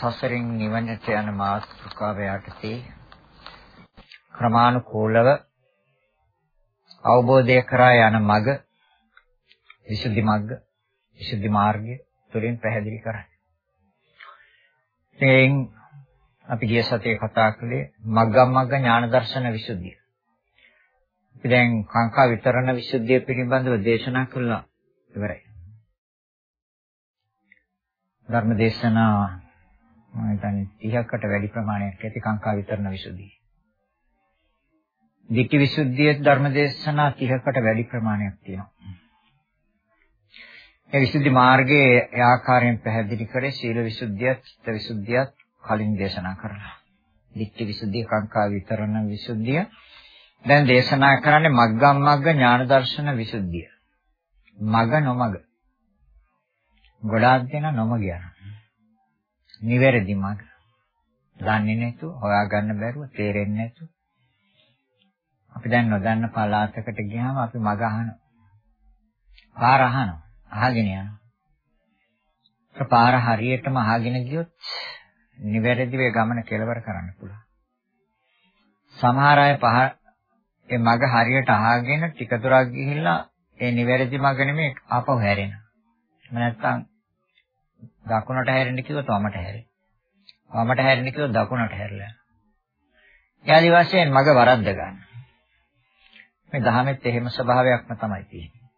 සසරින් නිවනට යන මාර්ගාව යටතේ ක්‍රමානුකූලව අවබෝධය කරා යන මඟ විසුද්ධි මග්ග විසුද්ධි මාර්ගය තුළින් පැහැදිලි කරන්නේ. එයින් අපි ගිය සතියේ කතා කළේ මග්ගමග්ග ඥාන දර්ශන විසුද්ධිය. අපි දැන් කාංකා විතරණ විසුද්ධිය පිළිබඳව දේශනා කළා ඉවරයි. ධර්ම දේශනා මම හිතන්නේ 30කට වැඩි ප්‍රමාණයක් ඇති කාංකා විතරණ විසුද්ධිය. ධිට්ඨි විසුද්ධියේ ධර්ම දේශනා 30කට වැඩි ප්‍රමාණයක් තියෙනවා. මේ විසුද්ධි මාර්ගයේ ඒ ආකාරයෙන් පැහැදිලි කරේ සීල විසුද්ධියත්, චිත්ත විසුද්ධියත්, කලින් දේශනා කරලා. දික්ටි විසුද්ධිය, කාංකා විතරණ විසුද්ධිය. දැන් දේශනා කරන්නේ මග්ගම් මග්ග ඥාන දර්ශන විසුද්ධිය. මග නොමග. ගොඩාක් දෙනා නොමග යන. නිවැරදි මග. දන්නේ නැතුව, හොයාගන්න බැරුව, තේරෙන්නේ නැතුව. අපි දැන් නොදන්න පළාතකට ගියාම අපි මග අහනවා. පාර අහනවා. අහගෙන යනවා. පාර හරියටම අහගෙන ගියොත් නිවැරදිව ගමන කෙලවර කරන්න පුළුවන්. සමහර අය පහ ඒ මග හරියට අහගෙන ටික දුරක් ගිහිල්ලා ඒ නිවැරදි මග නෙමෙයි ආපහු හැරෙනවා. නැත්තම් දකුණට හැරෙන්න කිව්වොත් වමට හැරෙයි. වමට හැරෙන්න කිව්වොත් දකුණට හැරලා. යාදි වශයෙන් මග වරද්ද ගන්න. මේ දහමෙත් එහෙම ස්වභාවයක්ම තමයි තියෙන්නේ.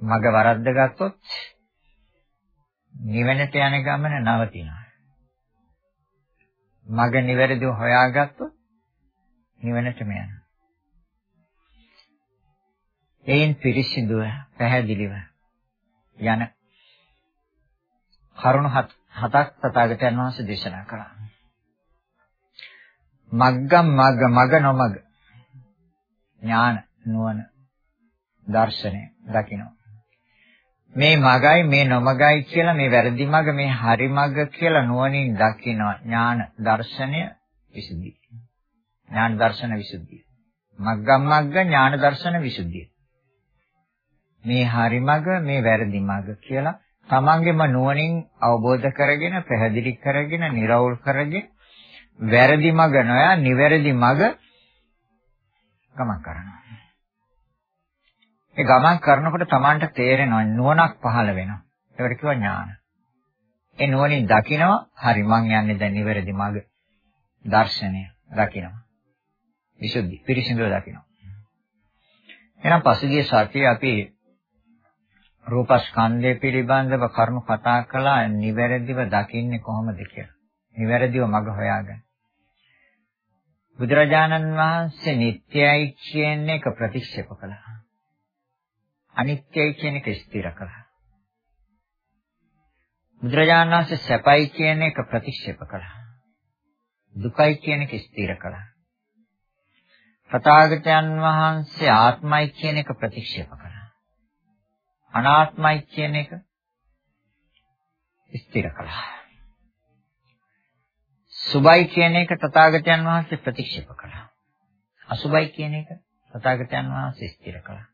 මග වරද්ද ගත්තොත් නිවනට යන ගමන නවතිනවා. මග නිවැරදිව හොයාගත්තොත් නිවනටම යනවා. එයින් පිරිසිදුව පැහැදිලිව යන කරුණු හතක් තථාගතයන් වහන්සේ දේශනා කළා. මග්ගම් මග්ග මග නොමග ඥාන නුවණ දර්ශනය දකින්න. මේ මගයි මේ නොමගයි කියලා මේ වැරදි මග මේ හරි මග කියලා නුවණින් දකිනවා ඥාන දර්ශනය විසුද්ධිය. ඥාන දර්ශන විසුද්ධිය. මග්ගම් මග්ග ඥාන දර්ශන විසුද්ධිය. මේ හරි මග මේ වැරදි මග කියලා තමන්ගේම නුවණින් අවබෝධ කරගෙන පැහැදිලි කරගෙන निराවුල් කරගෙන වැරදි මග නොයා නිවැරදි මග ගමන් කරනවා. ඒ ගමන් කරනකොට Tamanට තේරෙනවා නුවණක් පහළ වෙනවා. ඒකට කියව ඥාන. ඒ නුවණින් දකිනවා හරි මං යන්නේ දැන් නිවැරදි මඟ. දර්ශනය දකිනවා. විසුද්ධි පිරිසිදුව දකිනවා. එහෙනම් පසුගිය සතියේ අපි රූපස්කන්ධය පිළිබඳව කරුණු කතා කළා නිවැරදිව දකින්නේ කොහොමද කියලා. නිවැරදිව මඟ හොයාගන්න. බුදුරජාණන් වහන්සේ නිට්ටයයි කියන එක ප්‍රතික්ෂේප කළා. අනිත්‍යයි කියන එක ස්ථිර කළා. බුදුරජාණන් වහන්සේ සැපයි කියන එක ප්‍රතික්ෂේප කළා. දුකයි කියන එක ස්ථිර කළා. තථාගතයන් වහන්සේ ආත්මයි කියන එක ප්‍රතික්ෂේප කළා. අනාත්මයි කියන එක ස්ථිර කළා. සුභයි කියන එක තථාගතයන් වහන්සේ ප්‍රතික්ෂේප කළා. අසුභයි කියන එක තථාගතයන් වහන්සේ ස්ථිර කළා.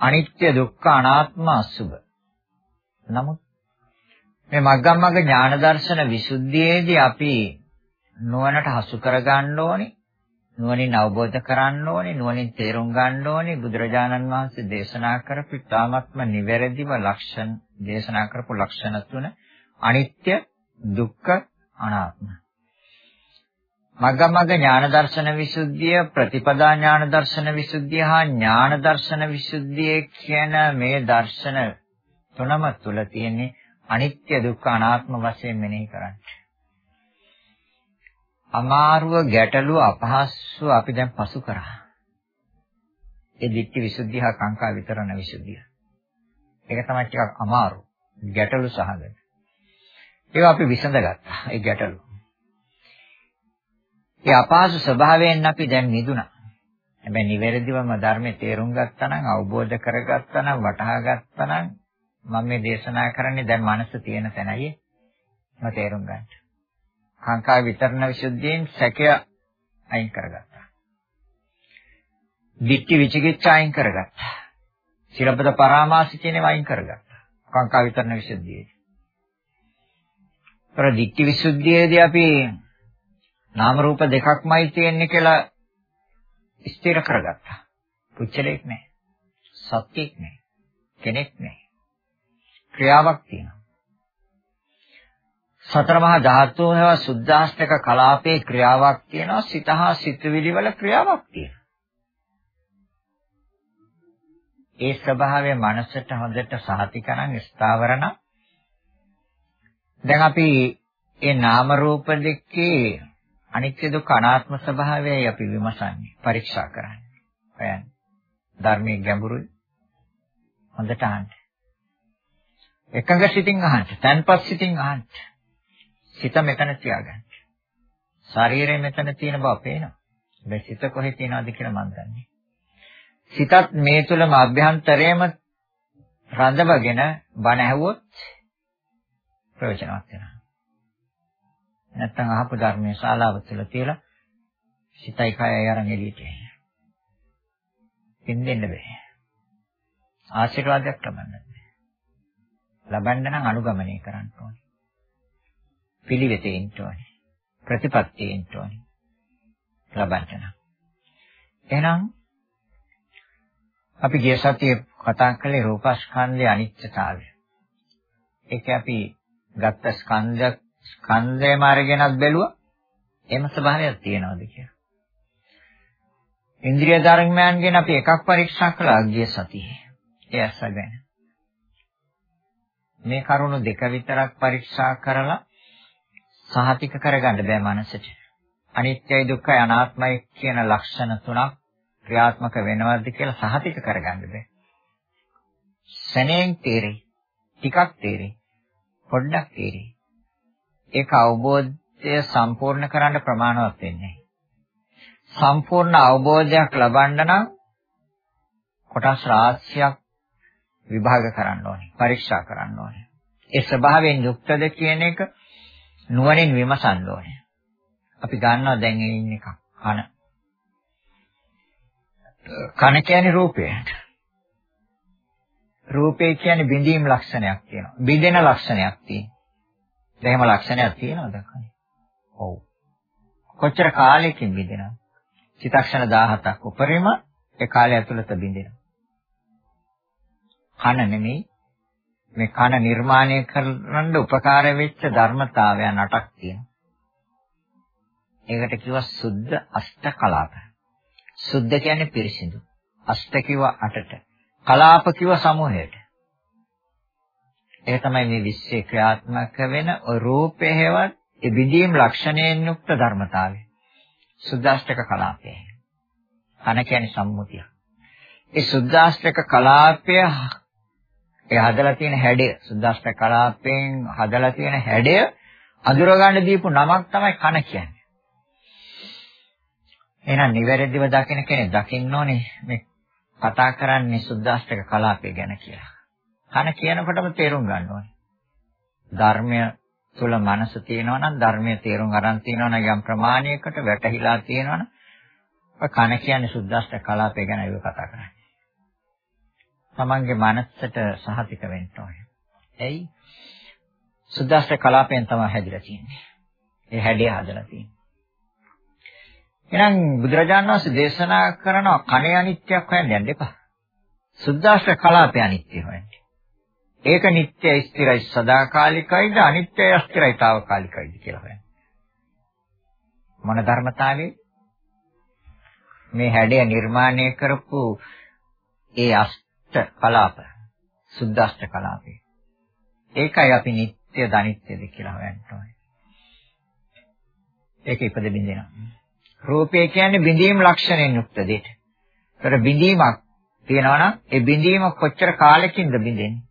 අනිත්‍ය දුක්ඛ අනාත්ම අසුභ. නමුත් මේ මග්ගමග්ග ඥාන දර්ශන විසුද්ධියේදී අපි නුවණට හසු කරගන්න ඕනේ නුවණින් අවබෝධ කරන්න ඕනේ නුවණින් තේරුම් ගන්න ඕනේ බුදුරජාණන් වහන්සේ දේශනා කරපු තාමත්ම නිවැරදිව ලක්ෂණ දේශනා කරපු ලක්ෂණ තුන අනිත්‍ය දුක්ඛ අනාත්ම මග්ගමග්ග ඥාන දර්ශන විසුද්ධිය ප්‍රතිපදා ඥාන දර්ශන විසුද්ධිය හා ඥාන දර්ශන විසුද්ධිය කියන මේ දර්ශන තුනම තුල තියෙන්නේ අනිත්‍ය දුක්ඛ අනාත්ම වශයෙන් මෙනෙහි කරන්න. අමාරුව ගැටලුව අපහසුව අපි දැන් පසු කරා. ඒ දිට්ඨි විසුද්ධිය හා කාංකා විතරණ විසුද්ධිය. ඒක තමයි ටිකක් අමාරු. ගැටලු සහගත. ඒක අපි විසඳගත්තා. ඒ ගැටලු. ඒ අපහසු ස්වභාවයෙන් අපි දැන් නිදුණා. හැබැයි නිවැරදිවම ධර්මයේ තේරුම් ගත්තා නම් අවබෝධ කරගත්තා නම් වටහා ගත්තා නම් මම මේ දේශනා කරන්නේ දැන් මනස තියෙන තැනයි මම තේරුම් ගන්න. කාංකා විතරණ විසුද්ධියෙන් සැකය අයින් කරගත්තා. දිට්ඨි විචිකිච්ඡා අයින් කරගත්තා. සිරපද පරාමාස කියන ඒවා අයින් කරගත්තා. කාංකා විතරණ විසුද්ධියේදී. තර දිට්ඨි විසුද්ධියේදී අපි නාම රූප දෙකක්මයි තියෙන්නේ කියලා ස්ථිර කරගත්තා. පුච්චලෙක් නැහැ. සත්‍යෙක් නැහැ. කෙනෙක් නැහැ. ක්‍රියාවක් තියෙනවා. සතර මහා ධාතු හේව සුද්ධාෂ්ටක කලාපේ ක්‍රියාවක් තියෙනවා සිතහා සිතවිලි වල ක්‍රියාවක් තියෙනවා. ඒ ස්වභාවය මනසට හොඳට සහතිකරන් ස්ථාවරණ දැන් අපි ඒ නාම රූප දෙකේ අනිත්‍ය දුක්ඛ අනාත්ම ස්වභාවයයි අපි විමසන්නේ පරීක්ෂා කරන්නේ. හොයන්නේ. ධර්මයේ ගැඹුරුයි. හොඳට අහන්න. එකඟ සිතින් අහන්න. තන්පත් සිතින් අහන්න. සිත මෙතන තියාගන්න. ශරීරය මෙතන තියෙන බව පේනවා. මේ සිත කොහෙ තියෙනවද කියලා මම දන්නේ. සිතත් මේ තුලම අභ්‍යන්තරයේම රඳවගෙන බණ ඇහුවොත් ප්‍රයෝජනවත් වෙනවා. නැත්තම් අහපු ධර්මයේ ශාලාව තුළ තියලා සිතයි කයයි අරන් එළියට එන්න. දෙන්න බෑ. ආශිර්වාදයක් ලබන්න බෑ. ලබන්න නම් අනුගමනය කරන්න ඕනේ. පිළිවෙතේ ඉන්න ඕනේ. ප්‍රතිපත්තියේ ඉන්න ඕනේ. ලබන්න නම්. එහෙනම් අපි ගිය සතියේ කතා කළේ රූපස්කන්ධයේ අනිත්‍යතාවය. ඒක අපි ගත්ත ස්කන්ධ ස්කන්ධයම අරගෙනත් බැලුවා. එහෙම ස්වභාවයක් තියෙනවද කියලා. ඉන්ද්‍රිය ධර්මයන් ගැන අපි එකක් පරීක්ෂා කළා ගිය සතියේ. ඒ අසගෙන. මේ කරුණු දෙක විතරක් පරීක්ෂා කරලා සහතික කරගන්න බෑ මනසට. අනිත්‍යයි දුක්ඛයි අනාත්මයි කියන ලක්ෂණ තුනක් ක්‍රියාත්මක වෙනවද කියලා සහතික කරගන්න බෑ. සැනෙන් තේරෙයි. ටිකක් තේරෙයි. පොඩ්ඩක් තේරෙයි. ඒක අවබෝධය සම්පූර්ණ කරන්න ප්‍රමාණවත් වෙන්නේ සම්පූර්ණ අවබෝධයක් ලබන්න නම් කොටස් රාශියක් විභාග කරන්න ඕනේ පරීක්ෂා කරන්න ඕනේ ඒ ස්වභාවයෙන් යුක්තද කියන එක නුවණින් විමසන්න ඕනේ. අපි ගන්නවා දැන් ඉන්න එක කන. කන කියන්නේ රූපය. රූපේ කියන්නේ බිඳීම් ලක්ෂණයක් තියෙනවා. බිඳෙන ලක්ෂණයක් තියෙනවා. දැන් එහෙම ලක්ෂණයක් තියෙනවද කනේ? ඔව්. කොච්චර කාලයකින් බිඳෙනවද? චිත්තක්ෂණ 17ක් උපරිම ඒ කාලය ඇතුළත බිඳෙනවා. කන නෙමෙයි මේ කන නිර්මාණය කරන්න උපකාර වෙච්ච ධර්මතාවයන් අටක් තියෙනවා. ඒකට කිව්වා සුද්ධ අෂ්ට කලාප. සුද්ධ කියන්නේ පිරිසිදු. අෂ්ට කිව්වා අටට. කලාප කිව්වා සමූහයට. ඒ තමයි මේ විශ්වයේ ක්‍රියාත්මක වෙන රූපේ හේවත් ඒ විදීම් ලක්ෂණයෙන් යුක්ත ධර්මතාවය. සුද්ධාෂ්ටක කලාපය. කන කියන්නේ සම්මුතිය. ඒ සුද්ධාෂ්ටක කලාපය ඒ හදලා තියෙන හැඩය සුද්දාස්ත කලාපයෙන් හදලා තියෙන හැඩය අඳුර ගන්න දීපු නමක් තමයි කන කියන්නේ. එහෙනම් නිවැරදිව දකින කෙනෙක් දකින්න ඕනේ මේ කතා කරන්නේ සුද්දාස්තක කලාපය ගැන කියලා. කන කියනකොටම තේරුම් ගන්න ඕනේ. ධර්මය තුල මනස තියෙනවා නම් ධර්මයේ තේරුම් අරන් තියෙනවා නම් යම් ප්‍රමාණයකට වැටහිලා තියෙනවා නම් ඔය කන කියන්නේ සුද්දාස්ත කලාපය ගැන ඒක කතා කරන්නේ. තමන්ගේ මනසට සහතික වෙන්න ඕනේ. එයි සුද්දාස්ත කලාපයෙන් තමයි හැදිලා තියෙන්නේ. ඒ හැඩය හදලා තියෙන්නේ. එහෙනම් බුදුරජාණන් වහන්සේ දේශනා කරන කණේ අනිත්‍යයක් හොයන්න යන්න එපා. සුද්දාස්ත කලාපය අනිත්‍ය හොයන්න. ඒක නිට්ටයයි ස්ථිරයි සදාකාලිකයිද අනිත්‍යයි අස්ථිරයි తాවකාලිකයිද කියලා හොයන්න. මොන ධර්මතාවයේ මේ හැඩය නිර්මාණය කරපු ඒ අෂ්ට කලාප සුද්දාෂ්ට කලාපේ. ඒකයි අපි නිට්ටය දනිත්‍යද කියලා හොයන්න ඕනේ. ඒක ඉපද බින්දිනවා. රූපය කියන්නේ බිඳීම් ලක්ෂණයෙන් යුක්ත දෙයක්. ඒතර බිඳීමක් තියෙනවා නම් ඒ බිඳීම කොච්චර කාලෙකින්ද බිඳෙන්නේ?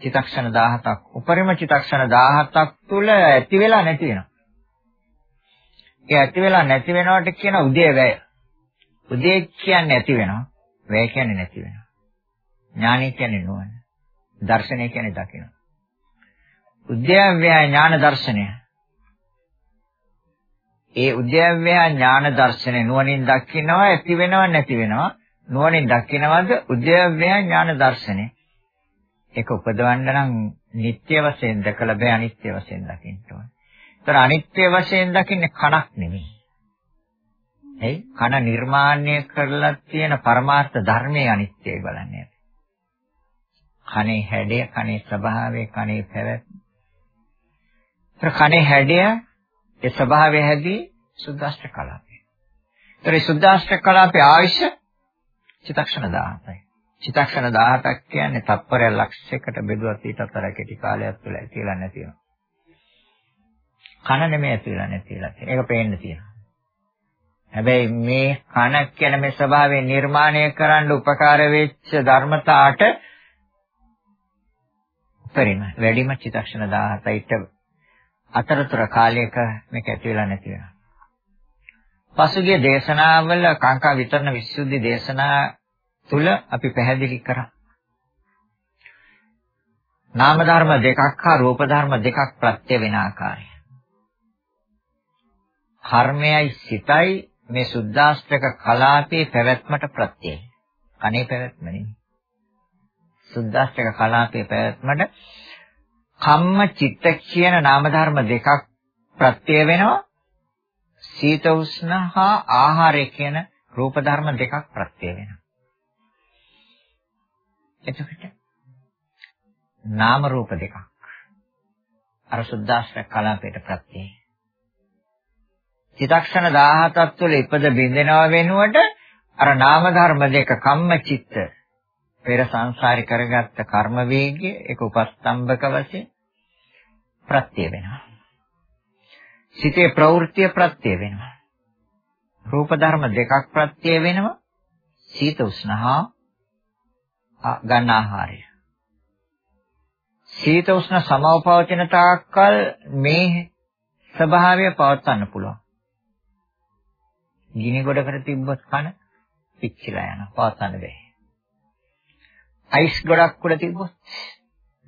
චිතක්ෂණ 17ක්. උපරිම චිතක්ෂණ 17ක් තුල ඇති වෙලා නැති වෙනවා. ඒ ඇති වෙලා නැති වෙනවට කියන උදේ වැය. උදේ කියන්නේ ඇති වෙනවා. වැය කියන්නේ නැති වෙනවා. ඥානය කියන්නේ නුවණ. දර්ශනය කියන්නේ දකිනවා. උද්‍යව්‍ය ඥාන දර්ශනය. ඒ උද්‍යව්‍ය ඥාන දර්ශනය නුවණින් දකිනවා ඇති වෙනව නැති වෙනවා. නුවණින් දකිනවද උද්‍යව්‍ය ඥාන දර්ශනය. ඒක උපදවන්න නම් නිත්‍ය වශයෙන් දැකලා බෑ අනිත්‍ය වශයෙන් දකින්න ඕනේ. ඒතර අනිත්‍ය වශයෙන් දකින්නේ කණක් නෙමෙයි. එයි කන නිර්මාණය කරලා තියෙන පරමාර්ථ ධර්මයේ අනිත්‍යයි බලන්නේ. කනේ හැඩය, කනේ ස්වභාවය, කනේ පැවැත්ම. ඒතර කනේ හැඩය ඒ ස්වභාවය හැදී සුද්දාෂ්ට කලාපය. ඒතර ඒ සුද්දාෂ්ට කලාපේ ආයශ චිතක්ෂණ 17යි. චිතක්ෂණ 17ක් කියන්නේ තප්පරය ලක්ෂයකට බෙදුවත් ඊටත් අතර කෙටි කාලයක් තුළ ඇතිලා නැති වෙනවා. කන නෙමෙයි ඇතිලා නැතිලා තියෙන. ඒක පේන්න තියෙනවා. හැබැයි මේ කන කියන මේ ස්වභාවය නිර්මාණය කරන්න උපකාර වෙච්ච ධර්මතාවට උපරිම වැඩිම චිත්තක්ෂණ 17ට අතරතුර කාලයක මේක ඇති වෙලා නැති වෙනවා. පසුගිය දේශනාවල කාංකා විතරණ විසුද්ධි දේශනා තුල අපි පැහැදිලි කරා. නාම ධර්ම දෙකක් හා රූප ධර්ම දෙකක් ප්‍රත්‍ය වෙන ආකාරය. කර්මයයි සිතයි මේ සුද්දාස්ත්‍රක කලාපේ පැවැත්මට ප්‍රත්‍යයයි. කනේ පැවැත්ම නෙමෙයි. සුද්දාස්ත්‍රක කලාපේ පැවැත්මට කම්ම චිත්ත කියන නාම ධර්ම දෙකක් ප්‍රත්‍ය වෙනවා. සීත උෂ්ණ හා ආහාරය කියන රූප ධර්ම දෙකක් ප්‍රත්‍ය වෙනවා. එතකොට නාම රූප දෙකක් අර සුද්දාස්ත්‍රක කලාපයට ප්‍රත්‍යයයි. චිතක්ෂණ 17ක් තුළ ඉපද බින්දෙනව වෙනුවට අර නාම ධර්ම දෙක කම්ම චිත්ත පෙර සංසාරي කරගත්ත කර්ම වේගය ඒක උපස්තම්භක වශයෙන් ප්‍රත්‍ය වෙනවා. සිතේ ප්‍රවෘත්ති ප්‍රත්‍ය වෙනවා. රූප ධර්ම දෙකක් ප්‍රත්‍ය වෙනවා. සීත උෂ්ණහා ගන්න ආහාරය. සීත උෂ්ණ සමවපවතින තාක්කල් මේ ස්වභාවය පවත්වන්න පුළුවන්. ගිනි ගොඩකට තිබ්බොත් කන පිච්චිලා යනවා. පවත්වන්න බෑ. අයිස් ගොඩක් උඩ තිබ්බොත්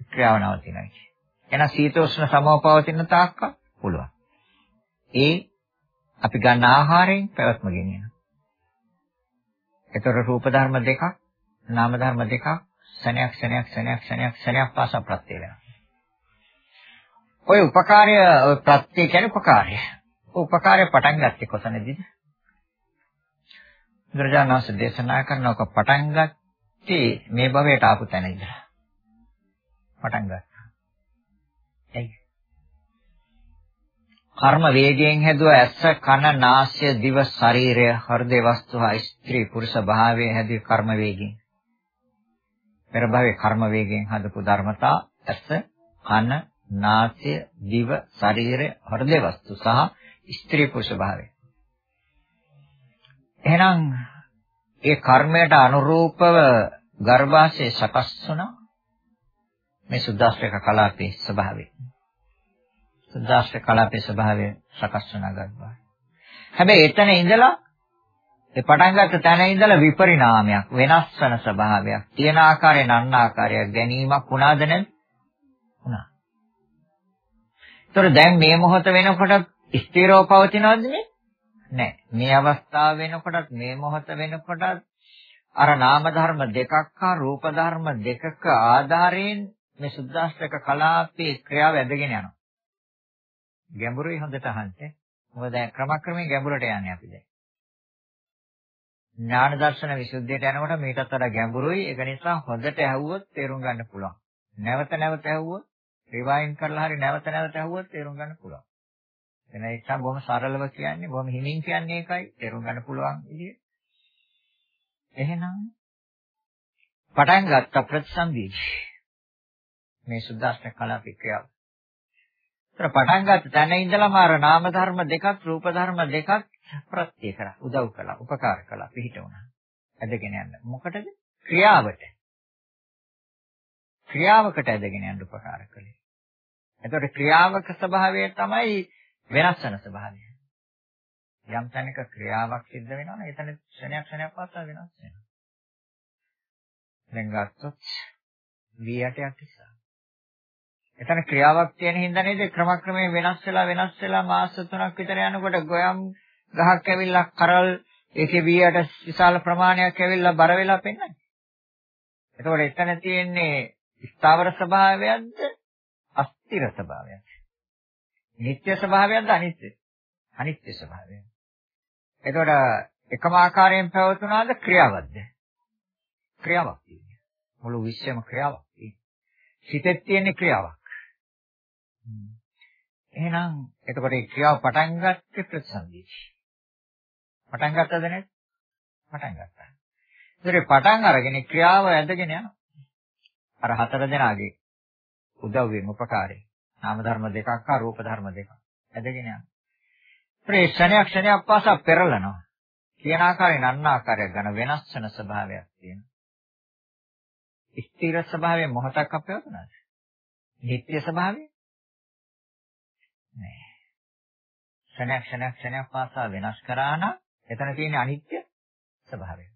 ක්‍රියාව නවතිනවා. එහෙනම් සීතෝෂ්ණ සමව පවතින තාක්ක පුළුවන්. ඒ අපි ගන්න ආහාරයෙන් පැවැත්ම ගෙනියනවා. ඒතර රූප ධර්ම දෙකක්, නාම ධර්ම දෙකක් සනයක් සනයක් සනයක් සනයක් සනයක් පාසා ප්‍රත්‍ය වෙනවා. ඔය උපකාරය ප්‍රත්‍ය කියන්නේ උපකාරය. උපකාරය පටන් ගත්තේ කොතනදීද? බුදුරජාණන් වහන්සේ දේශනා කරනක පටන් ගත්තේ මේ භවයට ආපු තැන ඉඳලා. පටන් ගත්තා. එයි. කර්ම වේගයෙන් හැදුව ඇස කන නාසය දිව ශරීරය හෘදේ වස්තු හා ස්ත්‍රී පුරුෂ භාවයේ හැදුව කර්ම වේගයෙන්. පෙර භවයේ කර්ම වේගයෙන් හදපු ධර්මතා ඇස කන නාසය දිව ශරීරය හෘදේ වස්තු සහ ස්ත්‍රී පුරුෂ භාවය. එහෙනම් ඒ කර්මයට අනුරූපව ගර්භාෂයේ සකස් වුණා මේ සුද්දාස්ත්‍රක කලාපේ ස්වභාවය. සුද්දාස්ත්‍රක කලාපේ ස්වභාවය සකස් වුණා ගර්භාෂය. හැබැයි එතන ඉඳලා ඒ පටන් ගත්ත තැන ඉඳලා විපරිණාමයක් වෙනස් වෙන ස්වභාවයක් තියෙන ආකාරයෙන් අන්න ආකාරයක් ගැනීමක් වුණාද නැද්ද? වුණා. ඒතර දැන් මේ මොහොත වෙනකොට ස්ථිරව පවතිනවද මේ? නැහැ. මේ අවස්ථාව වෙනකොටත් මේ මොහොත වෙනකොටත් අර නාම ධර්ම දෙකක් හා රූප ධර්ම දෙකක ආධාරයෙන් මේ සුද්දාස්තක කලාපේ ක්‍රියාව ඇදගෙන යනවා. ගැඹුරුයි හොඳට අහන්න. මොකද දැන් ක්‍රමක්‍රමයෙන් ගැඹුරට යන්නේ අපි දැන්. ඥාන දර්ශන විසුද්ධියට යනකොට මේකටත් වඩා ගැඹුරුයි. ඒක නිසා හොඳට ඇහුවොත් තේරුම් ගන්න පුළුවන්. නැවත නැවත ඇහුවොත් රිවයින් කරලා හරි නැවත නැවත ඇහුවොත් තේරුම් ගන්න පුළුවන්. එන එක බොහොම සරලව කියන්නේ බොහොම හිමින් කියන්නේ ඒකයි තේරුම් ගන්න පුළුවන් විදිය. එහෙනම් පටන් ගත්ත ප්‍රතිසන්දී මේ සුද්දාස්න කලාපිකය. ඒතර පටන් ගත්ත තැන ඉඳලම අර නාම ධර්ම දෙකක් රූප ධර්ම දෙකක් ප්‍රත්‍ය කරා උදව් කළා උපකාර කළා පිහිට වුණා. ඇදගෙන යන්න. මොකටද? ක්‍රියාවට. ක්‍රියාවකට ඇදගෙන යන්න උපකාර කළේ. එතකොට ක්‍රියාවක ස්වභාවය තමයි වෙනස් වෙන ස්වභාවය. යම් තැනක ක්‍රියාවක් සිද්ධ වෙනවා නම් එතන ක්ෂණයක් ක්ෂණයක් පාසා වෙනස් වෙනවා. දැන් ගත්තොත් V8ක් ඉස්සා. එතන ක්‍රියාවක් තියෙන හින්දා නේද ක්‍රමක්‍රමයෙන් වෙනස් වෙලා වෙනස් වෙලා මාස 3ක් විතර යනකොට ගොයම් ගහක් ඇවිල්ලා කරල් ඒකේ V8 විශාල ප්‍රමාණයක් ඇවිල්ලා බර වෙලා පෙන්නන්නේ. එතකොට එතන තියෙන්නේ ස්ථාවර ස්වභාවයක්ද අස්තිර ස්වභාවයක්ද? නිත්‍ය ස්වභාවයක්ද අනිත්‍ය? අනිත්‍ය ස්වභාවය. එතකොට එකම ආකාරයෙන් පැවතුනාද ක්‍රියාවක්ද? ක්‍රියාවක් තියෙනවා. මුළු විශ්වයම ක්‍රියාවක් තියෙනවා. සිතෙත් තියෙන ක්‍රියාවක්. එහෙනම් එතකොට ඒ ක්‍රියාව පටන් ගත්තේ ප්‍රතිසන්දියි. පටන් ගත්තද නැද්ද? පටන් ගත්තා. ඒතරේ පටන් අරගෙන ක්‍රියාව ඇදගෙන යනවා. අර හතර දෙනාගේ උදව්වෙන් උපකාරයෙන් නාම ධර්ම දෙකක් හා රූප ධර්ම දෙකක් ඇදගෙන යනවා. ඒ ක්ෂණයක් ක්ෂණයක් පාසා පෙරලනවා. කියන ආකාරයෙන් අන්න ආකාරයක් ගන්න වෙනස් වෙන ස්වභාවයක් තියෙනවා. ස්ථිර ස්වභාවය මොහොතක් අපේවතුනද? නිත්‍ය ස්වභාවය? නෑ. ක්ෂණයක් ක්ෂණයක් ක්ෂණයක් පාසා වෙනස් කරා නම් එතන තියෙන අනිත්‍ය ස්වභාවය.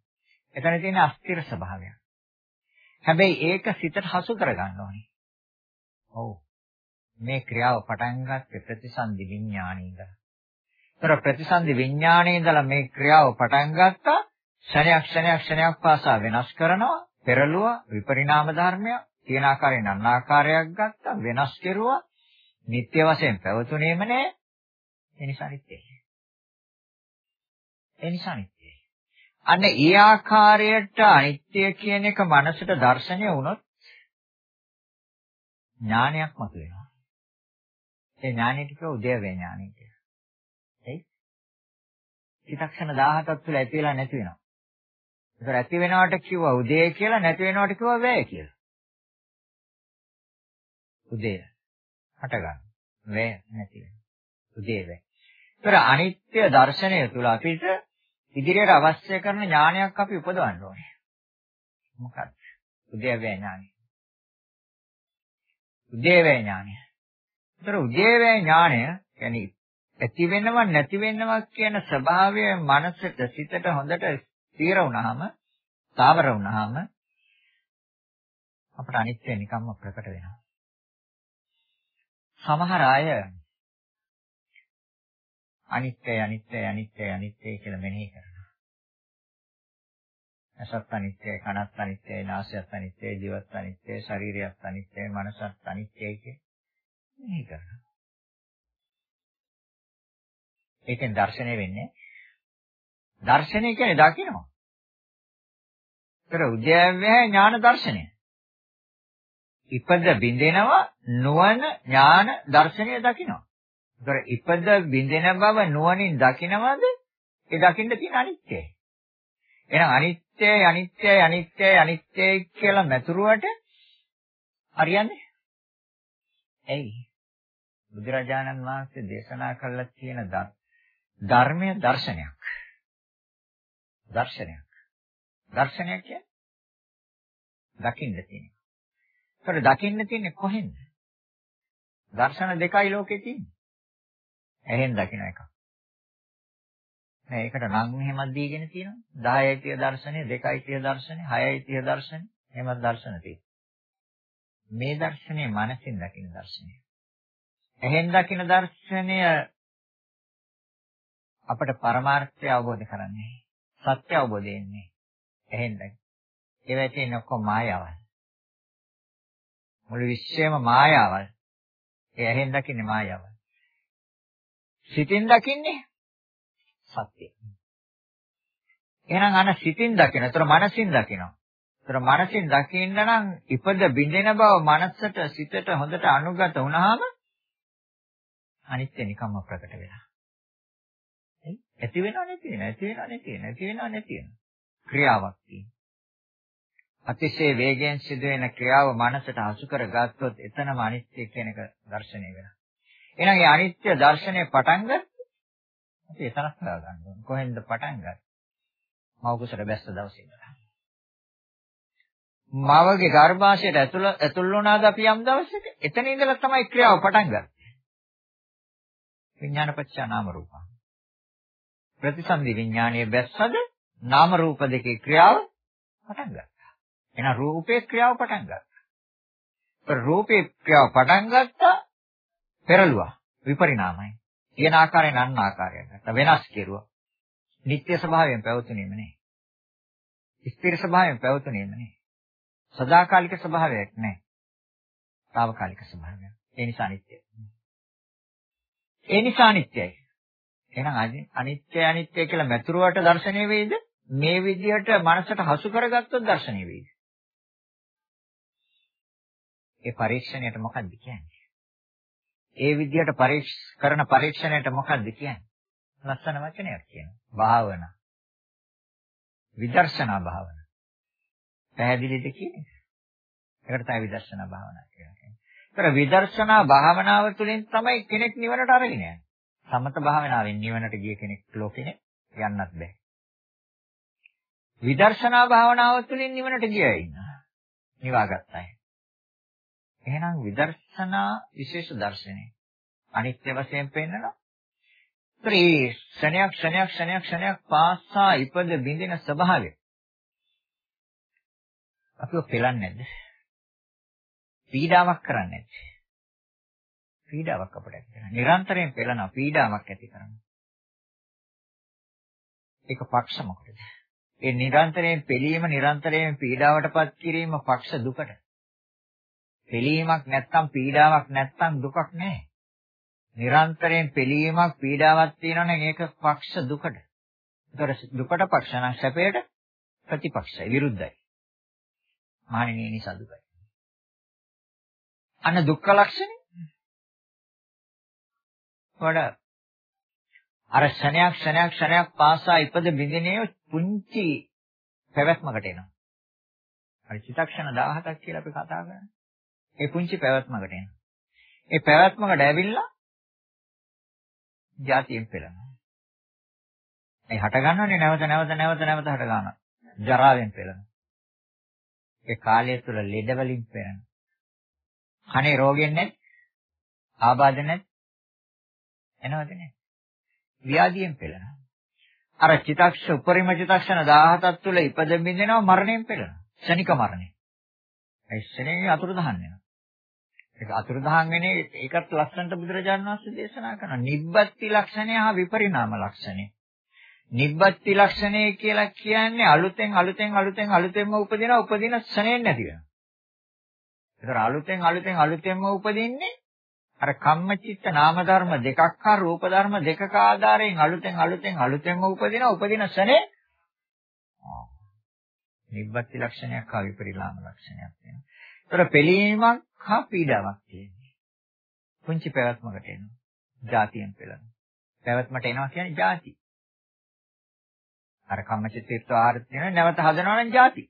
එතන තියෙන අස්ථිර ස්වභාවය. හැබැයි ඒක සිතට හසු කරගන්න ඕනේ. ඔව්. මේ ක්‍රියාව පටන් ගත්තේ ප්‍රතිසන්දි විඥාණයෙන්ද. ඒතර ප්‍රතිසන්දි විඥාණයේ ඉඳලා මේ ක්‍රියාව පටන් ගත්තා. ක්ෂණයක් ක්ෂණයක් ක්ෂණයක් පාසා වෙනස් කරනවා පෙරළුවා විපරිණාම ධර්මයක් තියෙන ආකාරයෙන් අන්න ආකාරයක් ගත්තා වෙනස් කෙරුවා. නිත්‍ය වශයෙන් පැවතුනේම නෑ. ඒ නිසා නිත්‍යයි ඒ නිසා නිත්‍යයි අන්න ඒ ආකාරයට අනිත්‍ය කියන එක මනසට දැర్శණය වුණොත් ඥානයක් මතුවෙනවා. ඒ ඥානෙ ටික උදේවේ ඥානෙ කියලා. එයි. චිත්තක්ෂණ 17ක් තුළ ඇති වෙලා නැති වෙනවා. ඒතර ඇති වෙනවට කිව්වා උදේ කියලා නැති වෙනවට කිව්වා වැය කියලා. උදේ හට ගන්න. වැය නැති වෙනවා. උදේ වැය. ඒතර අනිත්‍ය දර්ශනය තුළ අපිට ඉදිරියට අවශ්‍ය කරන ඥානයක් අපි උපදවන්න ඕනේ. මොකක්ද? උදේවැය ඥානය. උදේවැය ඥානය. ඒතර උදේවැය ඥාණය කියන්නේ ඇති වෙනව නැති වෙනවා කියන ස්වභාවය මනසට සිතට හොඳට ස්ථිර වුණාම, ස්ථාවර වුණාම අපට අනිත්‍ය නිකම්ම ප්‍රකට වෙනවා. සමහර අය අනිත්‍ය අනිත්‍ය අනිත්‍ය අනිත්‍ය කියලා මෙනෙහි කරනවා. අසත් අනිත්‍යයි, කනත් අනිත්‍යයි, නාසයත් අනිත්‍යයි, දිවත් අනිත්‍යයි, ශරීරයත් අනිත්‍යයි, මනසත් අනිත්‍යයි කිය. මෙහි කරනවා. ඒකෙන් දර්ශනය වෙන්නේ දර්ශනය කියන්නේ දකින්නවා. ඒතර උද්‍යව්‍ය ඥාන දර්ශනය. ඉපද බින්දෙනවා නුවණ ඥාන දර්ශනය දකින්නවා. ඒතර ඉපද බින්දෙන බව නුවණින් දකින්නවද? ඒ දකින්න තියෙන අනිත්‍යයි. එහෙනම් අනිත්‍යයි අනිත්‍යයි අනිත්‍යයි අනිත්‍යයි කියලා මැතුරුවට හරියන්නේ? ඇයි? බුදුරජාණන් වහන්සේ දේශනා කළා තියෙන ධර්මය දර්ශනයක්. දර්ශනයක්. දර්ශනයක් කියන්නේ දකින්න තියෙනවා. ඒතර දකින්න තියෙන්නේ කොහෙන්ද? දර්ශන දෙකයි ලෝකේ තියෙන්නේ. ඇහෙන් දකින්න එක. නෑ ඒකට නම් එහෙමත් දීගෙන තියෙනවා. 10යි තිය දර්ශනය, 2යි තිය දර්ශනය, 6යි තිය දර්ශනය, එහෙමත් දර්ශන තියෙනවා. මේ දර්ශනේ මනසින් දකින්න දර්ශනය. එහෙන් දකින දර්ශනය අපට පරමාර්ථය අවබෝධ කරන්නේ. සත්‍ය අවබෝධ වෙන්නේ. එහෙන් දැන්. ඒවා තියෙන ඔක්කොම මායාවල්. මුළු විශ්වයම මායාවල්. ඒ එහෙන් දකින්නේ මායාවල්. සිතින් දකින්නේ සත්‍ය. එහෙනම් අන සිතින් දකින. ඒතර මනසින් දකිනවා. ඒතර මනසින් දකින්න නම් ඉපද බිඳෙන බව මනසට සිතට හොඳට අනුගත වුණාම අනිත්‍ය නිකම්ම ප්‍රකට වෙනවා. ඇති වෙනා නැති වෙන ඇති වෙනා නැති වෙන ඇති වෙනා නැති වෙන ක්‍රියාවක් තියෙනවා. අතිශය වේගයෙන් සිදුවෙන ක්‍රියාව මනසට අසු කරගත්තොත් එතනම අනිත්‍ය කියන එක දැర్శණය වෙනවා. එහෙනම් මේ අනිත්‍ය දැర్శණය පටන් ගත්තොත් අපි එතනක් හදා ගන්න ඕනේ. කොහෙන්ද පටන් ගත්තේ? මව කුසට බැස්ස දවසේ ඉඳලා. මවගේ ගර්භාෂයට ඇතුළ ඇතුල් වුණාද අපි යම් දවසක එතන ඉඳලා තමයි ක්‍රියාව පටන් ගත්තේ. විඥානපච්චා නාම රූපං. ප්‍රතිසන්දි විඥානයේ බැස්සද නාම රූප දෙකේ ක්‍රියාව පටන් ගත්තා. එහෙනම් රූපේ ක්‍රියාව පටන් ගත්තා. ඒ රූපේ ක්‍රියාව පටන් ගත්තා පෙරළුවා විපරිණාමයි. කියන ආකාරයෙන් අන්න ආකාරයක් ගත්තා වෙනස් කෙරුවා. නිත්‍ය ස්වභාවයෙන් පැවතුනේම නේ. ස්ථිර ස්වභාවයෙන් පැවතුනේම නේ. සදාකාලික ස්වභාවයක් නැහැ. తాවකාලික ස්වභාවයක්. ඒ නිසා අනිත්‍යයි. ඒ නිසා අනිත්‍යයි. එහෙනම් අනිත්‍ය අනිත්‍ය කියලා මැතුරුවට දර්ශනය වෙයිද? මේ විදිහට මනසට හසු කරගත්තොත් දර්ශනය වෙයිද? ඒ පරීක්ෂණයට මොකක්ද කියන්නේ? ඒ විදිහට පරීක්ෂ කරන පරීක්ෂණයට මොකක්ද කියන්නේ? ලස්සන වචනයක් කියනවා. භාවනා. විදර්ශනා භාවනා. පැහැදිලිද කියන්නේ? ඒකට තමයි විදර්ශනා භාවනා කියලා කියන්නේ. ඒතර විදර්ශනා භාවනාව තුළින් තමයි කෙනෙක් නිවනට අරගෙන යන්නේ. සමත භාවනාවෙන් නිවනට ගිය කෙනෙක් ලෝකෙනේ යන්නත් බෑ. විදර්ශනා භාවනාව තුළින් නිවනට ගියා ඉන්නවා. නිවාගත්ත අය. එහෙනම් විදර්ශනා විශේෂ දර්ශනය. අනිත්‍ය වශයෙන් පෙන්නනවා. ඒ ක්ෂණයක් ක්ෂණයක් ක්ෂණයක් ක්ෂණයක් පාසා ඉපද බින්දින ස්වභාවය. අපිව පෙලන්නේ නැද්ද? පීඩාවක් කරන්නේ නැද්ද? පීඩාවක් අපට ඇති කරනවා. නිරන්තරයෙන් පෙළනවා පීඩාවක් ඇති කරනවා. ඒක පක්ෂ මොකටද? ඒ නිරන්තරයෙන් පෙළීම නිරන්තරයෙන් පීඩාවටපත් කිරීම පක්ෂ දුකට. පෙළීමක් නැත්තම් පීඩාවක් නැත්තම් දුකක් නැහැ. නිරන්තරයෙන් පිළීමක් පීඩාවක් තියෙනවනේ ඒක පක්ෂ දුකට. ඒතර දුකට පක්ෂ නම් සැපයට ප්‍රතිපක්ෂයි විරුද්ධයි. මානිනේ නිසා දුකයි. අන්න දුක්ඛ ලක්ෂණය. වඩ අර ක්ෂණයක් ක්ෂණයක් ක්ෂණයක් පාසා ඉපද බින්දිනේ පුංචි පැවැත්මකට එනවා. අර චිත්තක්ෂණ 17ක් කියලා අපි කතා කරන්නේ. ඒ පුංචි පැවැත්මකට එනවා. ඒ පැවැත්මකට ඇවිල්ලා જાතියෙන් පෙළෙනවා. ඒ හට ගන්නවනේ නැවත නැවත නැවත නැවත හට ගන්නවා. ජරාවෙන් පෙළෙනවා. ඒ කාලය තුල ලෙඩ වලින් පෙළෙනවා. කනේ රෝගෙන් නැත්. ආබාධ නැත්. එනවද නැහැ. ව්‍යාධියෙන් පෙළෙනවා. අර චිතක්ෂ උපරිම චිතක්ෂණ 17ක් තුල ඉපද බින්දෙනවා මරණයෙන් පෙළෙනවා. ශනික මරණය. ඒ ශනේ අතුරුදහන් වෙනවා. ඒක අතුරුදහන් වෙන්නේ ඒකත් ලස්සනට බුදුරජාණන් වහන්සේ දේශනා කරනවා. නිබ්බත්ති ලක්ෂණය හා විපරිණාම ලක්ෂණය. නිබ්බත්ති ලක්ෂණය කියලා කියන්නේ අලුතෙන් අලුතෙන් අලුතෙන් අලුතෙන්ම උපදින උපදින ක්ෂණයෙන් නැති වෙනවා. ඒතර අලුතෙන් අලුතෙන් අලුතෙන්ම උපදින්නේ අර කම්මචිත්ත නාම ධර්ම දෙකක් හා රූප ධර්ම දෙකක ආධාරයෙන් අලුතෙන් අලුතෙන් අලුතෙන් උපදින උපදින ශනේ නිබ්බති ලක්ෂණයක් හා විපරිණාම ලක්ෂණයක් වෙනවා. ඒතර පෙළීමක් හා පීඩාවක් තියෙනවා. පුංචි පැවැත්මකට එනවා. જાතියෙන් පෙළෙනවා. පැවැත්මට එනවා කියන්නේ જાති. අර කම්මචිත්තේත් ආර්ථිය නැවත හදනවා නම් જાති.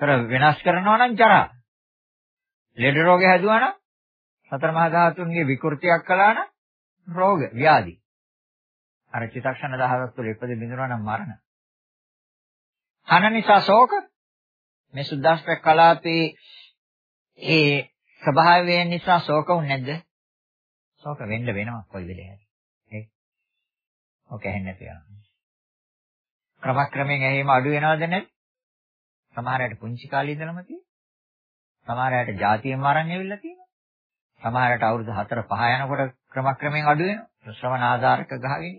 ඒතර වෙනස් කරනවා නම් ජරා. ලෙඩ රෝගේ හැදුවා නම් සතර මහා ධාතුන්ගේ විකෘතියක් කළා නම් රෝග ව්‍යාධි. අර චිත්තක්ෂණ 10ක් තුළ ඉපද බිඳුනා නම් මරණ. හන නිසා ශෝක මේ සුද්දාස්ත්‍ර කලාපේ ඒ ස්වභාවයෙන් නිසා ශෝක වුනේ නැද්ද? ශෝක වෙන්න වෙනවා කොයි වෙලේ හරි. ඒ ඔක ඇහෙන්නේ නැති යනවා. ක්‍රමක්‍රමයෙන් ඇහිම අඩු වෙනවද නැද්ද? සමහර අයට පුංචි කාලේ ඉඳලම තියෙනවා. සමහර අයට જાතියෙන් මරන්න ඇවිල්ලා තියෙනවා. සමහරට අවුරුදු 4 5 යනකොට ක්‍රමක්‍රමයෙන් අඩු වෙනවා. ශ්‍රවණ ආධාරක ගහගෙන.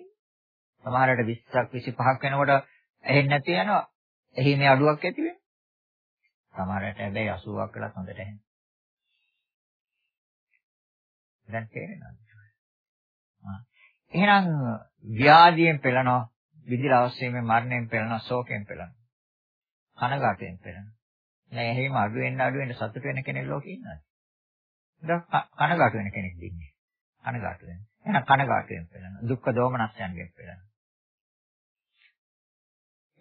සමහරට 20ක් 25ක් වෙනකොට ඇහෙන්නේ නැති යනවා. එහි මේ අඩුවක් ඇති වෙනවා. සමහරට හැබැයි 80ක් වෙලා හොඳට ඇහෙනවා. දැන් තේරෙනවද? එහෙනම් ව්‍යාධියෙන් පෙළනවා, විදිලා අවශ්‍යමේ මරණයෙන් පෙළනවා, ශෝකයෙන් පෙළනවා. කනගාටුවෙන් පෙළනවා. නෑ එහෙම අඩු වෙන්න අඩු වෙන්න සතුට වෙන කෙනෙක් ලෝකේ ඉන්නවද? දැන් කනගාටු වෙන කෙනෙක් ඉන්නේ. කනගාටු වෙන. එහෙනම් කනගාටුවෙන් පෙළනවා. දුක්ඛ දෝමනස්යන්ගෙන් පෙළනවා.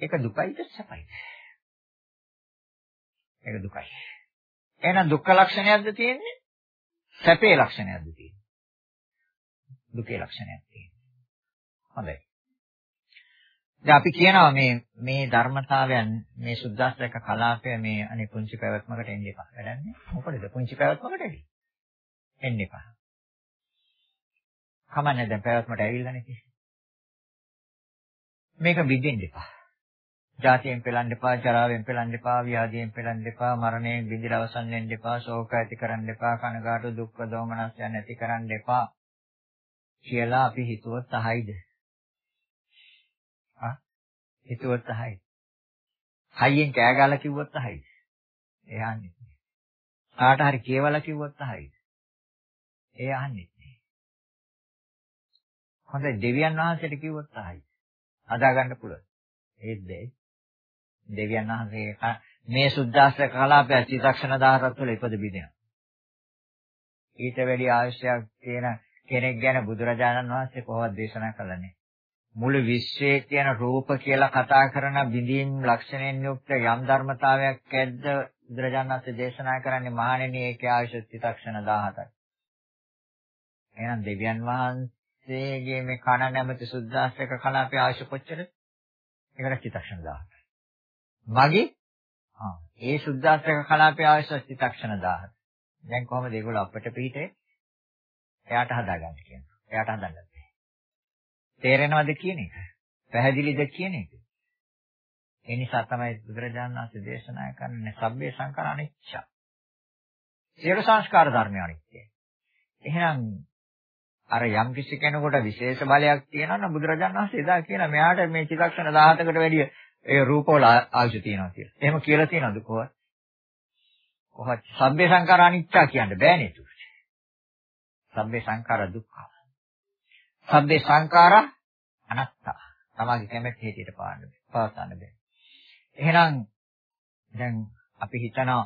ඒක දුකයිද සැපයිද? ඒක දුකයි. එහෙනම් දුක්ඛ ලක්ෂණයක්ද තියෙන්නේ? සැපේ ලක්ෂණයක්ද තියෙන්නේ? දුකේ ලක්ෂණයක් තියෙනවා. හොඳයි. දැන් අපි කියනවා මේ මේ ධර්මතාවයන් මේ සුද්දාස්ත්‍රක කලාපය මේ අනේ පුංචි පැවැත්මකට එන්න එපා. වැඩන්නේ මොකටද පුංචි පැවැත්මකට එන්නේ? එන්න එපා. කමන්නේ දැන් පැවැත්මට ඇවිල්ලානේ කිසි. මේක බින්දින්න එපා. ජාතියෙන් පෙළන්න එපා, ජරාවෙන් පෙළන්න එපා, ව්‍යාධියෙන් පෙළන්න එපා, මරණයෙන් බිඳිලා අවසන් වෙන්න එපා, ශෝක ඇති කරන්න එපා, කනගාටු දුක්ඛ දෝමනස්යන් ඇති කරන්න එපා කියලා අපි හිතුවොත් අහයිද? ආ හිතුවොත් අහයි. හයියෙන් කෑ ගාලා කිව්වොත් අහයිද? ඒ අහන්නේ. කාට හරි කියවලා කිව්වොත් අහයිද? ඒ අහන්නේ නැහැ. හොඳයි දෙවියන් වහන්සේට කිව්වොත් අහයි. අදා ගන්න පුළුවන්. ඒත් දෙයි. දෙවියන් වහන්සේ මේ සුද්දාස්ත්‍ර කලාපය චිත්තක්ෂණ 17ක් තුළ ඉපද බිඳිනවා. ඊට වැඩි ආශ්‍රයක් තියෙන කෙනෙක් ගැන බුදුරජාණන් වහන්සේ කොහොමද දේශනා කළන්නේ? මුළු විශ්වයේ තියෙන රූප කියලා කතා කරන බිඳීම් ලක්ෂණයෙන් යුක්ත යම් ධර්මතාවයක් ඇද්ද බුදුරජාණන් වහන්සේ දේශනා කරන්නේ මහණෙනි ඒකේ ආයුෂ චිත්තක්ෂණ 17යි. එහෙනම් දෙවියන් වහන්සේගේ මේ කන නැමැති සුද්දාස්ත්‍රක කලාපයේ ආයුෂ කොච්චරද? ඒකට චිත්තක්ෂණ 17යි. මගේ ආ ඒ සුද්ධාස්ත්‍රක කලාපයේ අවශ්‍ය චිත්තක්ෂණ 1000. දැන් කොහොමද ඒගොල්ලෝ අපිට පිටේ එයාට හදාගන්න කියනවා. එයාට හදාගන්න. තේරෙනවද කියන එක? පැහැදිලිද කියන එක? ඒ නිසා තමයි බුදුරජාණන් වහන්සේ දේශනා කරන්නේ සබ්බේ සංඛාර අනිච්ච. සියලු සංස්කාර ධර්ම අනිත්‍යයි. එහෙනම් අර යම් කිසි කෙනෙකුට විශේෂ බලයක් තියෙනවා නම් බුදුරජාණන් වහන්සේ එදා කියන මෙයාට මේ චිත්තක්ෂණ 17කට වැඩිය ඒ රූපවල ආයුෂ තියෙනවා කියලා. එහෙම කියලා තියෙනවද කොහොමද? කොහොමද? සබ්බේ සංඛාර අනිත්‍ය කියන්න බෑනේ ඒක. සබ්බේ සංඛාර දුක්ඛ. සබ්බේ සංඛාර අනාත්තා. තමගේ කැමැත්ත හැටියට පාන්න බෑ. පවත්වන්න බෑ. එහෙනම් දැන් අපි හිතනවා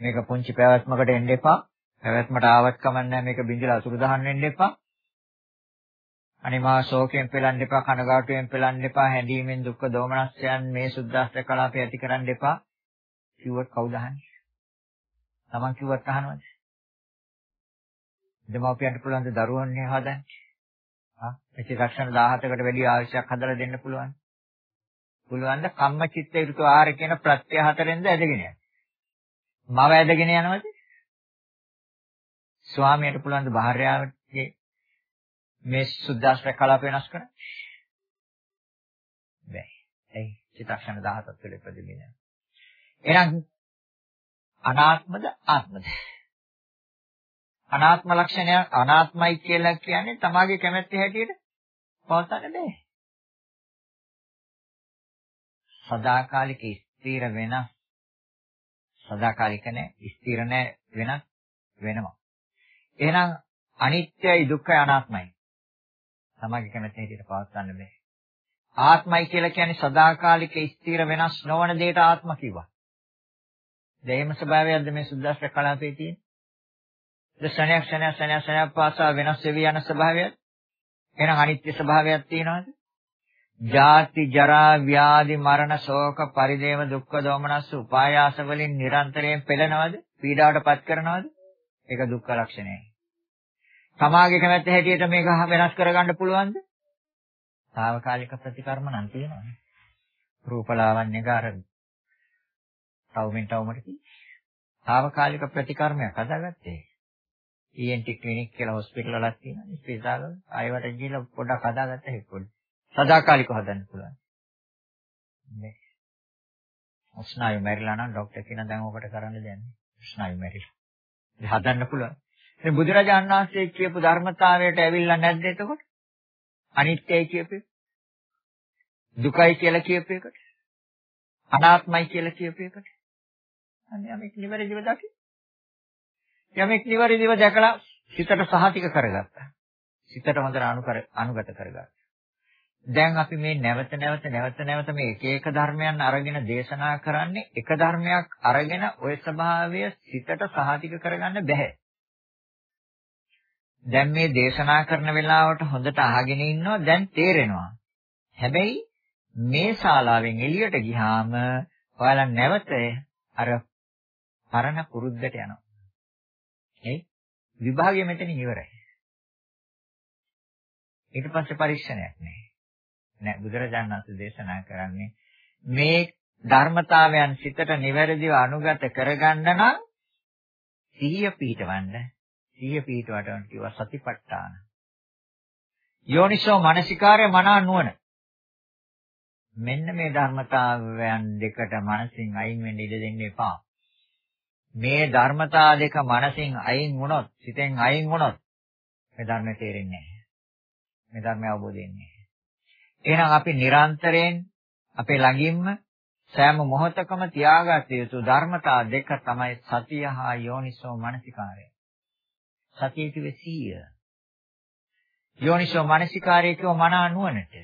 මේක පුංචි පැවැත්මකට එන්න එපා. පැවැත්මට ආවත් කමන්නේ මේක බින්දලා අසුරු දහන්න වෙන්න එපා. අනිමා ශෝකයෙන් පෙළන්න එපා කනගාටුවෙන් පෙළන්න එපා හැඬීමෙන් දුක්ඛ දෝමනස්යන් මේ සුද්දාස්ත්‍ර කලාපය ඇති කරන්න එපා. කිව්වොත් කවුද අහන්නේ? Taman කිව්වත් අහනවද? දෙමාපියන්ට පුළුවන් ද දරුවන්නේ හදන්න? ආ එච්ච ලක්ෂණ 17කට වැඩි ආශ්‍රයක් හදලා දෙන්න පුළුවන්. පුළුවන් ද කම්ම චිත්ත ඍතු ආහාර කියන ප්‍රත්‍ය හතරෙන්ද ඇදගෙන යන්නේ? මව ඇදගෙන යනවද? ස්වාමියාට පුළුවන් ද භාර්යාවගේ මේ සුද්දාශ්‍රය කලාප වෙනස් කරන්න? බැහැ. ඒ චිත්තක්ෂණ 17ක් තුළ ඉපදෙන්නේ. එහෙනම් අනාත්මද ආත්මද? අනාත්ම ලක්ෂණය අනාත්මයි කියලා කියන්නේ තමාගේ කැමැත්ත හැටියට පවත්න්න බෑ. සදාකාලික ස්ථිර වෙන සදාකාලික නැහැ ස්ථිර නැහැ වෙනස් වෙනවා. එහෙනම් අනිත්‍යයි දුක්ඛයි අනාත්මයි. තමගේ කැමැත්ත හැටියට පවත්වන්න බෑ. ආත්මයි කියලා කියන්නේ සදාකාලික ස්ථිර වෙනස් නොවන දෙයට ආත්ම කිව්වා. දෙහිම ස්වභාවයක්ද මේ සුද්දාස්ත්‍ර කලාපේ තියෙන්නේ? දර්ශනයක් ක්ෂණයක් ක්ෂණයක් ක්ෂණයක් පාසා වෙනස් වෙවි යන ස්වභාවයක්. එහෙනම් අනිත්‍ය ස්වභාවයක් තියෙනවද? ජාති ජරා ව්‍යාධි මරණ ශෝක පරිදේව දුක්ඛ දෝමනස් උපායාස වලින් නිරන්තරයෙන් පෙළෙනවද? පීඩාවටපත් කරනවද? ඒක දුක්ඛ ලක්ෂණයයි. සමාගයේ කැමැත්ත හැටියට මේක වෙනස් කරගන්න පුළුවන්ද? తాවකාලික ප්‍රතිකර්ම නම් තියෙනවා. රූපලාවන්‍ය කාරණා. තවමින් තවමට තියෙන්නේ. తాවකාලික ප්‍රතිකර්මයක් හදාගත්තේ. ENT ක්ලිනික් කියලා හොස්පිටල් වලක් තියෙනවා. ස්පීතාල ආයෙවට ගිහලා පොඩ්ඩක් හදාගත්ත හැකෝනේ. සදාකාලිකව හදන්න පුළුවන්. නේ. ස්නායු මැරිලා නම් ડોක්ටර් කියන දැන් ඔකට කරන්න දෙන්නේ. ස්නායු මැරිලා. හදන්න පුළුවන්. මේ බුදුරජාණන් වහන්සේ කියපු ධර්මතාවයට ඇවිල්ලා නැද්ද එතකොට? අනිත්‍යයි කියපු දුකයි කියලා කියපු එකට. අනාත්මයි කියලා කියපු එකට. අනේ යමෙක් නිවැරදිව දකි. යමෙක් නිවැරදිව දැකලා සිතට සහතික කරගත්තා. සිතට හොඳට අනුකර අනුගත කරගත්තා. දැන් අපි මේ නැවත නැවත නැවත නැවත මේ එක එක ධර්මයන් අරගෙන දේශනා කරන්නේ එක ධර්මයක් අරගෙන ওই ස්වභාවය සිතට සහතික කරගන්න බෑ. දැන් මේ දේශනා කරන වෙලාවට හොඳට අහගෙන ඉන්නවා දැන් තේරෙනවා. හැබැයි මේ ශාලාවෙන් එළියට ගියාම ඔයාලා නැවත අර පරණ පුරුද්දට යනවා. ඒ විභාගය මෙතනින් ඉවරයි. ඊට පස්සේ පරීක්ෂණයක් නෑ. නෑ බුදුරජාණන් වහන්සේ දේශනා කරන්නේ මේ ධර්මතාවයන් සිතට නිවැරදිව අනුගත කරගන්න නම් සිහිය පිහිටවන්න. සිහිය පිහිටවට කිව්වා සතිපට්ඨාන. යෝනිසෝ මනසිකාරය මනා නුවණ. මෙන්න මේ ධර්මතාවයන් දෙකට මනසින් අයින් වෙන්න ඉඩ දෙන්න එපා. මේ ධර්මතා දෙක මනසින් අයින් වුණොත්, සිතෙන් අයින් වුණොත් මේ ධර්මය තේරෙන්නේ නැහැ. මේ ධර්මය අවබෝධ වෙන්නේ නැහැ. එහෙනම් අපි නිරන්තරයෙන් අපේ ළඟින්ම සෑම මොහොතකම තියාගත යුතු ධර්මතා දෙක තමයි සතිය හා යෝනිසෝ මනසිකාරය. සතිය කිව්වේ සීය. යෝනිසෝ මනසිකාරය කියව මන නුවණට.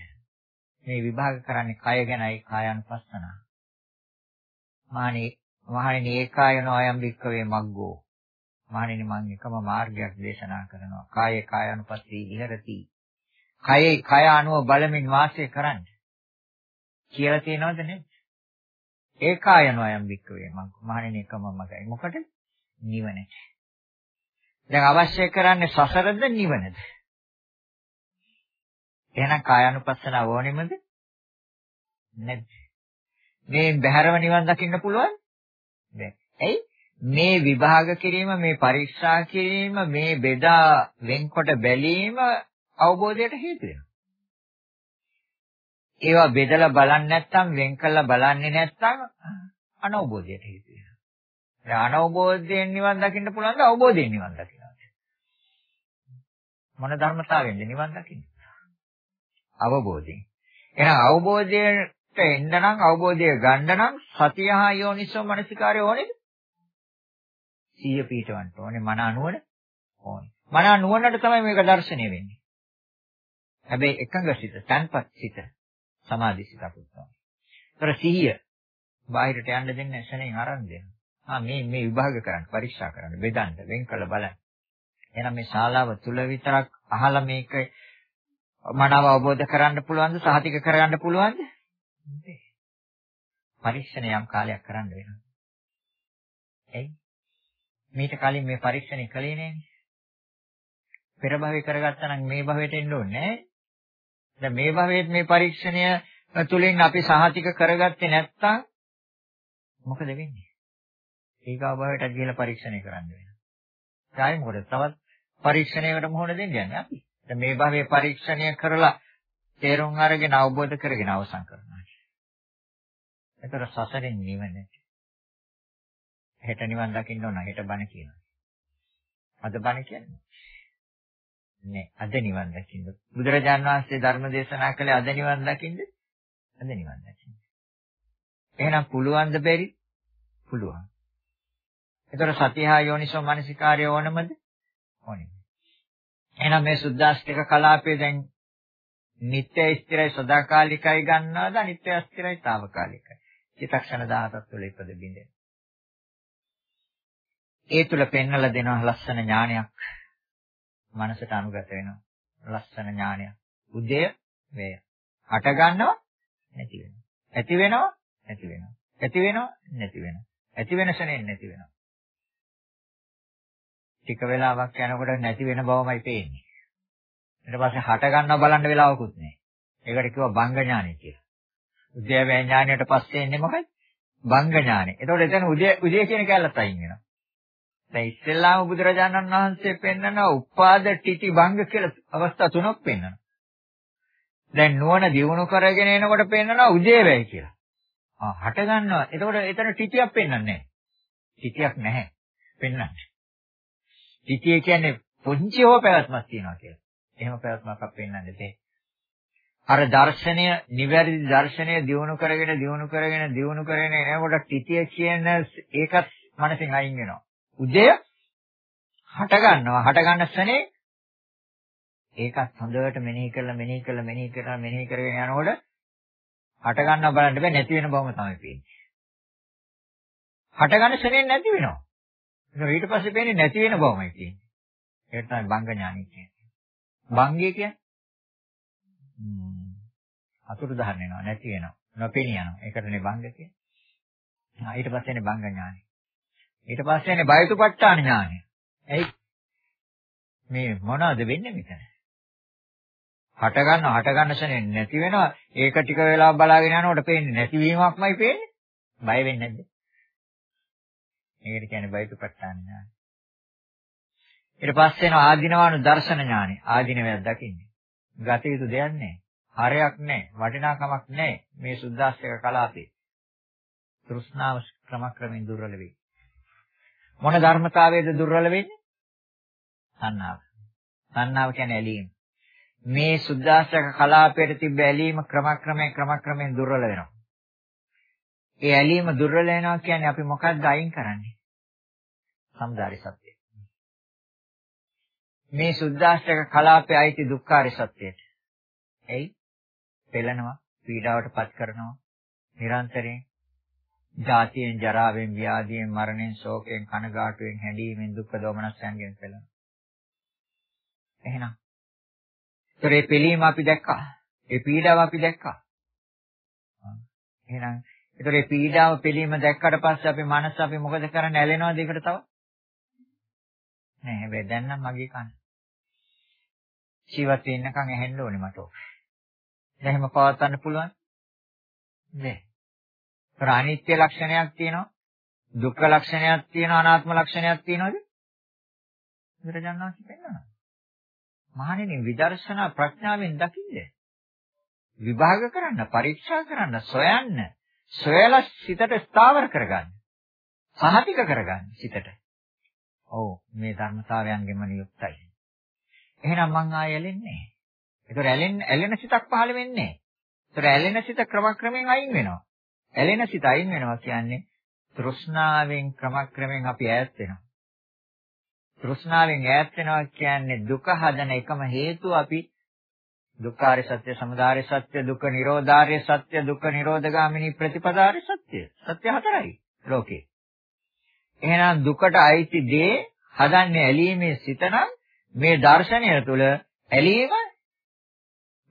මේ විභාග කරන්නේ කය ගැනයි කායानुපස්සන. මානේ මහණෙනි ඒකායනෝ අයම් වික්කවේ මග්ගෝ. මහණෙනි මම එකම මාර්ගයක් දේශනා කරනවා. කායේ කායानुපස්සී විහෙරති. කයේ කය අනුව බලමින් වාසය කරන්න. කියලා තියෙනවද නේද? ඒකායනෝ අයම් වික්කවේ මහණෙනි එකම මගයි. මොකද? නිවනට. දැන් අවශ්‍ය කරන්නේ සසරද නිවනද? එහෙනම් කායानुපස්සනාව ඕනෙමද? නැද්ද? මේ බහැරව නිවන් දකින්න පුළුවන්? නෑ. ඇයි? මේ විභාග කිරීම, මේ පරීක්ෂා කිරීම, මේ බෙදා වෙන්කොට බැලීම අවබෝධයට හේතු වෙනවා. ඒවා බෙදලා බලන්නේ නැත්නම් වෙන් කළා බලන්නේ නැත්නම් අනවබෝධයට හේතු වෙනවා. දැන් අනවබෝධයෙන් නිවන් දකින්න පුළුවන්ද අවබෝධයෙන් නිවන් දකින්නද? මොන ධර්මතාවයෙන්ද නිවන් දකින්නේ? අවබෝධයෙන්. එහෙනම් අවබෝධයට එන්න නම් අවබෝධය ගන්න නම් සතිය හා යෝනිසෝ මනසිකාරය ඕනේද? සිය පීඨවන්න ඕනේ මන අනුවන ඕනේ. මන අනුවනට තමයි මේක දැర్శණය වෙන්නේ. හැබැයි එකඟ සිත, තන්පත් සිත, සමාධි සිතක් උත්සාහ. ඒතර සිහිය බාහිරට යන්න දෙන්නේ නැසෙනින් අරන් දෙනවා. ආ මේ මේ විභාග කරන්න, පරීක්ෂා කරන්න, බෙදන්න, වෙන් කළ බලන්න. එහෙනම් මේ ශාලාව තුල විතරක් අහලා මේක මනාව අවබෝධ කරගන්න පුළුවන්ද? සහතික කරගන්න පුළුවන්ද? පරීක්ෂණ යම් කාලයක් කරන්න වෙනවා. එයි මීට කලින් මේ පරීක්ෂණය කළේ නෑනේ. පෙර භවයේ කරගත්තා නම් මේ භවයට එන්න ඕනේ නෑ. දැන් මේ භවයේ මේ පරීක්ෂණය තුලින් අපි සහතික කරගත්තේ නැත්නම් මොකද වෙන්නේ? ඊගා භවයට ගිහිල්ලා පරීක්ෂණය කරන්න වෙනවා. ඊයි මොකද තවත් පරීක්ෂණයකට මොහොන දෙන්න යන්නේ අපි. දැන් මේ භවයේ පරීක්ෂණය කරලා තේරුම් අරගෙන අවබෝධ කරගෙන අවසන් කරනවා. ඒතර සසරෙන් නිවන. හෙට නිවන් දකින්න ඕන හෙට බණ කියනවා. අද බණ කියන්නේ නෑ අද නිවන් දකින්න. බුදුරජාන් වහන්සේ ධර්ම දේශනා කළේ අද නිවන් දකින්න. අද නිවන් දකින්න. එහෙනම් පුළුවන්ද බැරි? පුළුවන්. ඒතර සතිහා යෝනිසෝ මනසිකාරය ඕනමද? ඕනේ. එහෙනම් මේ සුද්දාස්තික කලාපයේ දැන් නිත්‍ය ස්ථිරයි සදාකාලිකයි ගන්නවද අනිත්‍ය ස්ථිරයි తాවකාලිකයි. චිත්තක්ෂණ 17ක් තුළ ඉපද බින්දෙන. ඒ තුල පෙන්වලා දෙනවා ලස්සන ඥානයක්. මනසට අනුගත වෙනවා. ලස්සන ඥානය. උදය වේය. හට ගන්නවා නැති වෙනවා. ඇති වෙනවා නැති වෙනවා. ඇති වෙනවා නැති වෙනවා. ඇති වෙන ශරණෙන් නැති වෙනවා. ටික වෙලාවක් යනකොට නැති වෙන බවමයි පේන්නේ. ඊට පස්සේ හට ගන්නව බලන්න වෙලාවකුත් නැහැ. ඒකට කිව්වා බංග ඥානය කියලා. උද්‍යවේ ඥානයට පස්සේ එන්නේ මොකක්ද? බංග ඥානය. එතකොට එතන උදය උදය කියන කැලලත් අයින් වෙනවා. දැන් ඉස්සෙල්ලාම බුදුරජාණන් වහන්සේ පෙන්නන උපාද ටිටි භංග කියලා අවස්ථා තුනක් පෙන්නනවා. දැන් නුවණ දියුණු කරගෙන එනකොට පෙන්නනවා උදේවැයි කියලා. ආ හට ගන්නවා. එතකොට එතන ටිටියක් පෙන්වන්නේ නැහැ. ටිටියක් නැහැ. පෙන්වන්නේ. තිතිය කියන්නේ පුංචි හෝ පැවැත්මක් තියනවා කියලා. එහෙම පැවැත්මක් අප පෙන්වන්නේ නැහැ. අර දර්ශනය, නිවැරදි දර්ශනය දියුණු කරගෙන දියුණු කරගෙන දියුණු කරගෙන එනකොට තිතිය කියන ඒකත් මනසෙන් අයින් වෙනවා. උදය හට ගන්නවා. හට ගන්න ස්නේ ඒකත් හොඳට මෙනෙහි කරලා මෙනෙහි කරලා මෙනෙහි කරලා මෙනෙහි කරගෙන යනකොට හට ගන්නව බලන්න බෑ නැති වෙන බවම තමයි පේන්නේ. හට ගන්න ශරෙන් නැති වෙනවා. ඒක ඊට පස්සේ පේන්නේ නැති වෙන බවමයි තියෙන්නේ. ඒක තමයි බංග ඥානය කියන්නේ. බංගය කියන්නේ අතුරු දහන් වෙනවා නැති වෙනවා. නොපෙනී යනවා. ඒකටනේ බංග කියන්නේ. ඊට පස්සේනේ බංග ඥානය. ඊට පස්සේනේ බයතුපට්ඨාන ඥානය. එයි මේ මොනවද වෙන්නේ මෙතන? හට ගන්නවා හට ගන්න ශනේ නැති වෙනවා. ඒක ටික වෙලා බලාගෙන යනකොට පේන්නේ නැතිවීමක්මයි පේන්නේ. බය වෙන්නේ නැද්ද? මේකට කියන්නේ බයිතුපට්ඨාන ඥානය. ඊට පස්සේ එනවා ආධිනවානු දර්ශන ඥානය. ආධිනවයක් දකින්නේ. ගත යුතු දෙයක් නැහැ. හරයක් නැහැ. වටිනාකමක් නැහැ. මේ සුද්දාස්තික කලාපේ. තෘෂ්ණාව ක්‍රමක්‍රමෙන් දුර්වල වෙයි. මොන ධර්මතාවයේද දුර්වල වෙන්නේ තණ්හාව තණ්හාව කියන්නේ ඇලීම මේ සුද්දාස්ත්‍රක කලාපයට තිබ්බ ඇලීම ක්‍රමක්‍රමයෙන් ක්‍රමක්‍රමයෙන් දුර්වල වෙනවා. ඒ ඇලීම දුර්වල වෙනවා කියන්නේ අපි මොකක්ද අයින් කරන්නේ? සමුදාරි සත්‍යය. මේ සුද්දාස්ත්‍රක කලාපයේ අයිති දුක්ඛාරි සත්‍යයට. එයි පෙළනවා, පීඩාවට පත් කරනවා, නිරන්තරයෙන් ජාතියෙන්, ජරාවෙන්, ව්‍යාධියෙන්, මරණයෙන්, ශෝකයෙන්, කනගාටුවෙන්, හැඬීමෙන්, දුක්ඛ දෝමනස්යන්ගෙන් පෙළෙනවා. එහෙනම් ඒතර ඒ පිළීම අපි දැක්කා. ඒ පීඩාව අපි දැක්කා. එහෙනම් ඒතර ඒ පීඩාව පිළීම දැක්කට පස්සේ අපි මනස අපි මොකද කරන්නේ? ඇලෙනවද ඒකට තව? නෑ හැබැයි දැන් නම් මගේ කන. ජීවත් වෙන්නකන් ඇහෙන්න ඕනේ මට. දැන් එහෙම පවත්වන්න පුළුවන්? නෑ. ඒතර අනිත්‍ය ලක්ෂණයක් තියෙනවා. දුක්ඛ ලක්ෂණයක් තියෙනවා අනාත්ම ලක්ෂණයක් තියෙනවද? බුදුරජාණන් වහන්සේ පෙන්නනවා. මහණෙනි විදර්ශනා ප්‍රඥාවෙන් දකින්න. විභාග කරන්න, පරීක්ෂා කරන්න, සොයන්න, සොයලා සිතට ස්ථාවර කරගන්න. සහතික කරගන්න සිතට. ඔව් මේ ධර්මතාවයන්ගෙම නියුක්තයි. එහෙනම් මං ආයෙ ඇලෙන්නේ නැහැ. ඒතර ඇලෙන්න ඇලෙන සිතක් පහළ වෙන්නේ නැහැ. ඒතර ඇලෙන සිත ක්‍රමක්‍රමයෙන් අයින් වෙනවා. ඇලෙන සිත අයින් වෙනවා කියන්නේ තෘෂ්ණාවෙන් ක්‍රමක්‍රමයෙන් අපි ඈත් වෙනවා. තෘෂ්ණාවෙන් ඈත් වෙනවා කියන්නේ දුක හදන එකම හේතුව අපි දුක්ඛාරය සත්‍ය, සමුදාය සත්‍ය, දුක්ඛ නිරෝධාරය සත්‍ය, දුක්ඛ නිරෝධගාමිනී ප්‍රතිපදාරය සත්‍ය. සත්‍ය හතරයි ලෝකේ. එහෙනම් දුකට අයිති දේ හදන්නේ ඇලීමේ සිතනම් මේ දර්ශනය තුළ ඇලීම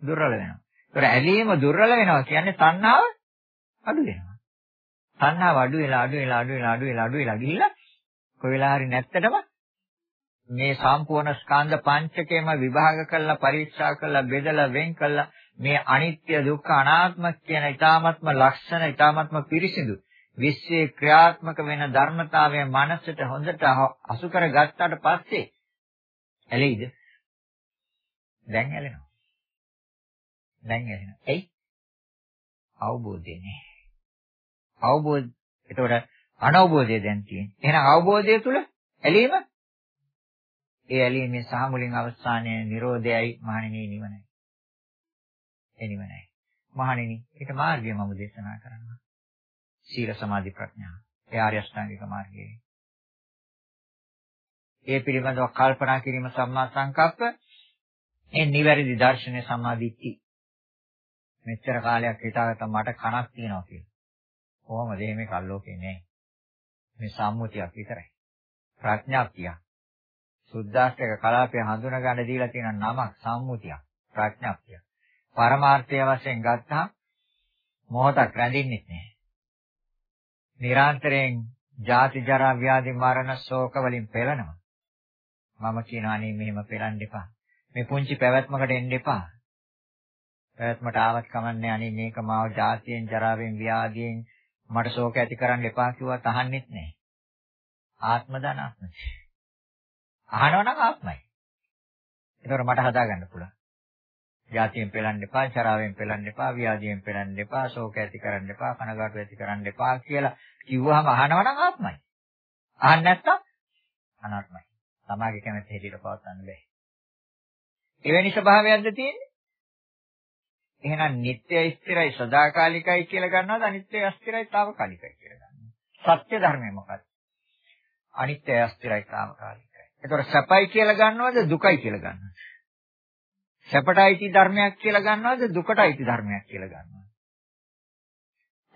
දුර්වල වෙනවා. ඒතර ඇලීම දුර්වල වෙනවා කියන්නේ තණ්හාව අඩු වෙනවා. තණ්හාව අඩු වෙලා අඩු වෙලා අඩු වෙලා අඩු වෙලා අඩු වෙලා ගිහිල්ලා කොයි වෙලා හරි නැත්තටම මේ සම්පූර්ණ ස්කන්ධ පංචකයම විභාග කරලා පරීක්ෂා කරලා බෙදලා වෙන් කරලා මේ අනිත්‍ය දුක්ඛ අනාත්ම කියන ඊ타ත්ම ලක්ෂණ ඊ타ත්ම පිරිසිදු විශ්වයේ ක්‍රියාත්මක වෙන ධර්මතාවය මනසට හොඳට අසු කර ගත්තාට පස්සේ ඇලෙයිද? දැන් ඇලෙනවා. දැන් ඇලෙනවා. එයි අවබෝධය නෑ. අවබෝධ එතකොට අනවබෝධය දැන් තියෙන්නේ. එහෙනම් අවබෝධය තුල ඇලීම ඒ ඇලීමේ සහ මුලින් අවස්ථානයේ Nirodhayai මහණෙනි නිවනයි. ඒ නිවනයි. මහණෙනි, ඒක මාර්ගය මම දේශනා කරනවා. සීල සමාධි ප්‍රඥා. ඒ ආර්ය අෂ්ටාංගික මාර්ගය. ඒ පිළිබඳව කල්පනා කිරීම සම්මා සංකප්ප ඒ නිවැරදි දර්ශනය සම්මාදිට්ඨි. මෙච්චර කාලයක් හිතාගත්තා මට කනක් තියනවා කියලා. කොහොමද මේ කල්ලෝකේ නෑ. මේ සම්මුතියක් විතරයි. ප්‍රඥාප්තියක්. සුද්දාස්තක කලාපය හඳුනා ගන්න දීලා තියෙන නමක් සම්මුතියක් ප්‍රඥාප්තිය. පරමාර්ථය වශයෙන් ගත්තාම මොහොතක් රැඳෙන්නේ නැහැ. නිරන්තරයෙන් ජාති ජරා ව්‍යාධි මරණ ශෝක වලින් පෙළෙනවා. මම කියනවා නේ මෙහෙම පෙළන්න එපා. මේ පුංචි පැවැත්මකට එන්න එපා. පැවැත්මට ආවත් කමන්නේ අනේ මේක මාව ජාතියෙන් ජරාවෙන් ව්‍යාධියෙන් මට ශෝක ඇති කරන්න එපා කිව්වත් අහන්නෙත් නැහැ. ආත්ම දනාත්මයි. අහනවා නම් ආත්මයි. ඒතකොට මට හදාගන්න පුළුවන්. ජාතියෙන් පෙළන්න එපා, චරාවෙන් පෙළන්න එපා, ව්‍යාධියෙන් පෙළන්න එපා, ශෝක ඇති කරන්න එපා, කනගාටු ඇති කරන්න එපා කියලා කිව්වහම අහනවා නම් ආත්මයි. අහන්න නැත්තම් අනාත්මයි. තමාගේ කැමැත්ත හැටියට පවත්වන්න බෑ. එවැනි ස්වභාවයක්ද තියෙන්නේ? එහෙනම් නිට්ටයයි ස්ථිරයි සදාකාලිකයි කියලා ගන්නවද අනිත්‍යයි අස්ථිරයි తాවකාලිකයි කියලා ගන්නවා. සත්‍ය ධර්මය මොකක්ද? අනිත්‍යයි අස්ථිරයි తాවකාලිකයි. ඒතකොට සැපයි කියලා ගන්නවද දුකයි කියලා ගන්නවද? සැපටයි ධර්මයක් කියලා ගන්නවද දුකටයි ධර්මයක් කියලා ගන්නවද?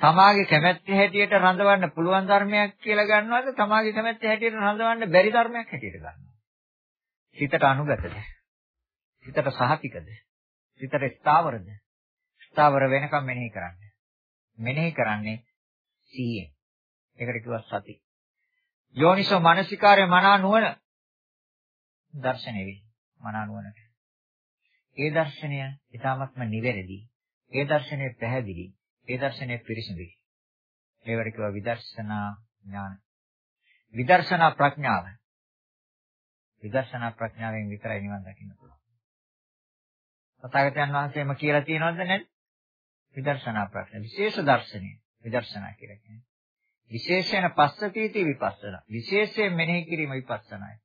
තමාගේ කැමැත්ත හැටියට රඳවන්න පුළුවන් ධර්මයක් කියලා ගන්නවද තමාගේ කැමැත්ත හැටියට රඳවන්න බැරි ධර්මයක් හැටියට ගන්නවද? හිතට අනුගතද? හිතට සහතිකද? හිතට ස්ථාවරද? ස්ථාවර වෙනකම් මෙනෙහි කරන්න. මෙනෙහි කරන්නේ සීයෙන්. ඒකට කිව්වා සති. යෝනිසෝ මානසිකාරය මනා නුවණ දර්ශනෙ වේ. මනා නුවණට. ඒ දර්ශනය ඊටාත්ම නිවැරදි. ඒ දර්ශනය පැහැදිලි. ඒ දර්ශනය පිරිසිදුයි. ඒවට කියවා විදර්ශනා ඥාන. විදර්ශනා ප්‍රඥාව. විදර්ශනා ප්‍රඥාවෙන් විතරයි නිවන් දකින්න පුළුවන්. තථාගතයන් වහන්සේම කියලා තියෙනවද නැද්ද? විදර්ශනා ප්‍රඥා විශේෂ දර්ශනය විදර්ශනා කියලා කියන්නේ. විශේෂයෙන් පස්සතීති විපස්සනා. විශේෂයෙන් මෙනෙහි කිරීම විපස්සනායි.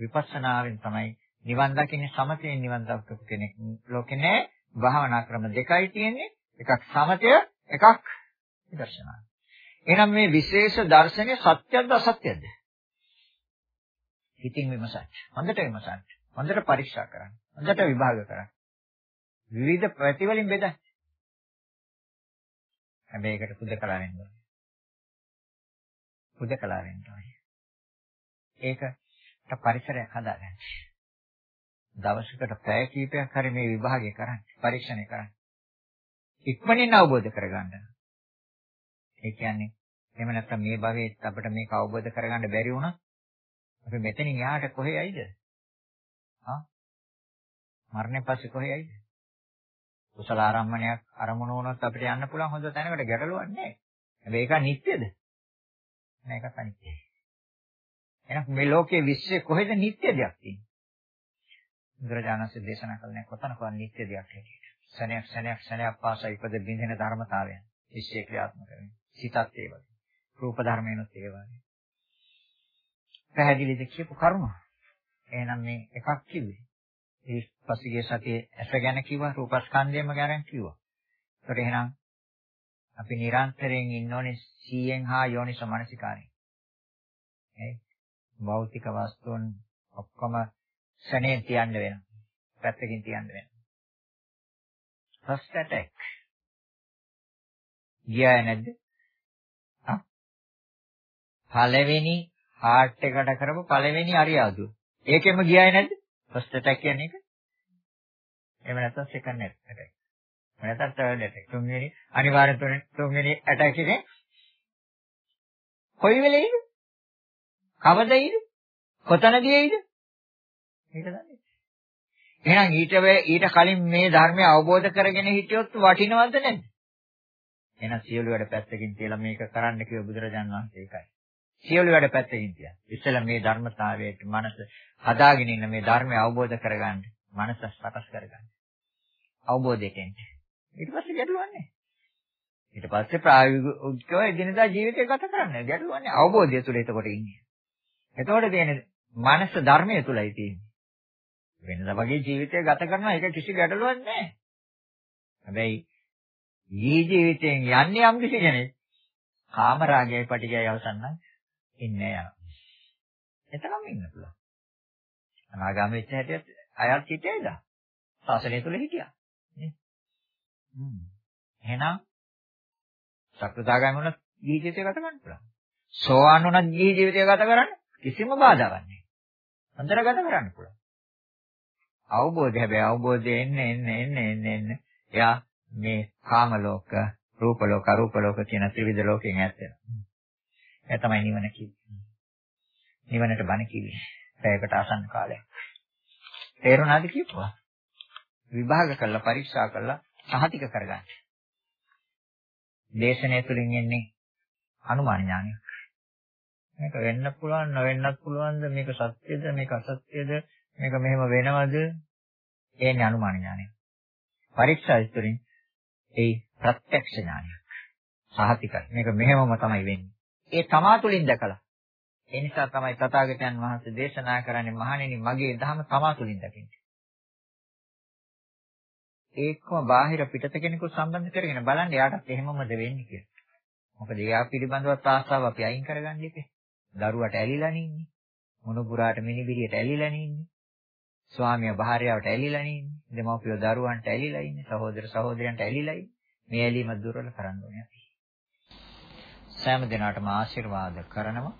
විපස්සනාවෙන් තමයි නිවන් දකින්නේ සමතයෙන් නිවන් දක්වපු කෙනෙක් ලෝකේ නෑ. භාවනා ක්‍රම දෙකයි තියෙන්නේ. එකක් සමතය, එකක් විදර්ශනා. එහෙනම් මේ විශේෂ දර්ශනය සත්‍යද අසත්‍යද? හිතින් විමසන්න. හොඳට විමසන්න. හොඳට පරීක්ෂා කරන්න. හොඳට විභාග කරන්න. විවිධ ප්‍රතිවලින් බෙදන්න. හැබැයි ඒකට පුදකලා වෙන්න ඕනේ. පුදකලා වෙන්න ඕනේ. ඒකට පරිසරයක් හදාගන්න. දවසකට පැය කීපයක් හරි මේ විභාගය කරන්න, පරීක්ෂණය කරන්න. ඉක්මනින් අවබෝධ කරගන්න. ඒ කියන්නේ එහෙම නැත්නම් මේ භවයේ අපිට මේක අවබෝධ කරගන්න බැරි වුණා අපි මෙතනින් එහාට කොහේ යයිද? හා? මරණය පස්සේ කොහේ යයිද? කුසල ආරම්මණයක් අරමුණ වුණොත් අපිට යන්න පුළුවන් හොඳ තැනකට ගැටලුවක් නැහැ. හැබැයි ඒක නිට්ටයද? නෑ ඒක අනිත්‍යයි. එහෙනම් මේ ලෝකයේ විශ්වයේ කොහෙද නිට්ටය දෙයක් තියෙන්නේ? බුදුරජාණන්සේ දේශනා කළේ කොතනකවත් නිත්‍ය දෙයක් හැටියට. සනයක් සනයක් සනයක් පාසා ඉපද බින්දෙන ධර්මතාවයන් විශ්ේ ක්‍රියාත්මක වෙනවා. සිතත් ඒ වගේ. රූප ධර්මයන්ත් ඒ වගේ. පැහැදිලිද කියපු කරුණ? එහෙනම් මේ එකක් කිව්වේ. ඒ පසුගිය සතියේ ඇස ගැන කිව්වා, රූපස්කන්ධයම ගැන කිව්වා. ඒකට එහෙනම් අපි නිරන්තරයෙන් ඉන්න ඕනේ සීයෙන් හා යෝනිස මනසිකාරයෙන්. ඒ භෞතික වස්තුන් ඔක්කොම ශනේ තියන්න වෙනවා. පැත්තකින් තියන්න වෙනවා. first attack. ගියා නැද්ද? ආ පළවෙනි heart එකට කරපු පළවෙනි අරියාදුව. ඒකෙම ගියායි නැද්ද? First attack කියන්නේ ඒක. එහෙම නැත්නම් second attack. නැත්නම් third attack. තුන්වෙනි අනිවාර්ය තුන්වෙනි attack එකේ කොයි වෙලෙයිද? කවදයිද? කොතනදීයිද? මේක දන්නේ. එහෙනම් ඊට ඊට කලින් මේ ධර්මය අවබෝධ කරගෙන හිටියොත් වටිනවද නැද්ද? එහෙනම් සියලු වැඩ පැත්තකින් තියලා මේක කරන්න කිව්ව බුදුරජාන් වහන්සේ ඒකයි. සියලු වැඩ පැත්තකින් තියලා. ඉස්සෙල්ලා මේ ධර්මතාවයට මනස හදාගෙන ඉන්න මේ ධර්මය අවබෝධ කරගන්න, මනස සකස් කරගන්න. අවබෝධයෙන්. ඊට පස්සේ ගැටලුවන්නේ. ඊට පස්සේ ප්‍රායෝගිකව එදිනදා ජීවිතය ගත කරන්න ගැටලුවන්නේ අවබෝධය තුළ එතකොට ඉන්නේ. එතකොට තියෙන්නේ මනස ධර්මය තුලයි තියෙන්නේ. වෙනදා වගේ ජීවිතය ගත කරනවා ඒක කිසි ගැටලුවක් නැහැ. හැබැයි ඊ ජීවිතයෙන් යන්නේ යම් කිසි කෙනෙක් කාම රාගයයි පටිගයයි අවසන් නම් ඉන්නේ යනවා. එතනම ඉන්න පුළුවන්. අනාගාමී වෙච්ච හැටියට අයත් හිටියයිද? ශාසනය තුල හිටියා. නේ? හ්ම්. එහෙනම් සක්‍රදාගාමී වුණත් ජීවිතය ගත කරන්න පුළුවන්. සෝවාන් වුණත් ජීවිතය ගත කරන්න කිසිම බාධාවක් නැහැ. අන්තර ගත කරන්න පුළුවන්. අවබෝධය හැබැයි අවබෝධය එන්නේ එන්නේ එන්නේ එන්නේ එන්නේ එයා මේ කාම ලෝක, රූප ලෝක, අරූප ලෝක කියන ත්‍රිවිධ ලෝකයෙන් ඈත් වෙනවා. ඒ තමයි නිවන කියන්නේ. නිවනට බණ කිව්වේ. පැයකට ආසන්න කාලයක්. තේරුණාද කියපුවා? විභාග කළා, පරීක්ෂා කළා, සහතික කරගන්න. දේශනය තුළින් එන්නේ අනුමාන ඥානයක්. මේක වෙන්න පුළුවන්, නොවෙන්නත් පුළුවන්ද? මේක සත්‍යද, මේක අසත්‍යද? මේක මෙහෙම වෙනවද? එන්නේ අනුමාන ඥානය. පරීක්ෂා විතරින් ඒ ප්‍රත්‍යක්ෂ ඥානයක්. සහතිකයි. මේක මෙහෙමම තමයි වෙන්නේ. ඒ තමා තුලින් දැකලා ඒ නිසා තමයි තථාගතයන් වහන්සේ දේශනා කරන්නේ මහණෙනි මගේ ධර්ම තමා තුලින් දකින්න. ඒකම බාහිර පිටත කෙනෙකු සම්බන්ධ කරගෙන බලන්න යාටත් එහෙමමද වෙන්නේ කියලා. මොකද එයා පිළිබඳවත් ආසාව අපි අයින් කරගන්න ඉපේ. දරුවට ඇලිලා නින්නේ. මොනුපුරාට මිනිබිරියට ඇලිලා නින්නේ. ස්වාමියා භාර්යාවට ඇලිලා නින්නේ. දෙමව්පියෝ දරුවන්ට ඇලිලා ඉන්නේ. සහෝදර සහෝදරයන්ට ඇලිලා ඉන්නේ. මේ ඇලීම දුර්වල කරන්න ඕනේ අපි. සෑම දිනකටම ආශිර්වාද කරනවා.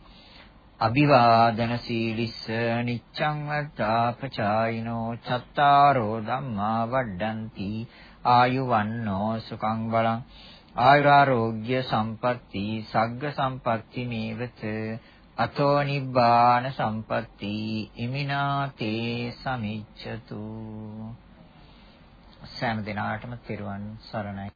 අභිවාදන සීලිස්ස නිච්ඡං වත්තාපචායිනෝ චත්තාරෝ ධම්මා වඩ්ඩಂತಿ ආයුවන්නෝ සුඛං බලං ආයුරාෝග්‍ය සම්පatti සග්ග සම්පatti මේවත අතෝ නිබ්බාන සම්පatti ඉමිනාතේ සමිච්ඡතු සෑම දිනාටම තෙරුවන් සරණයි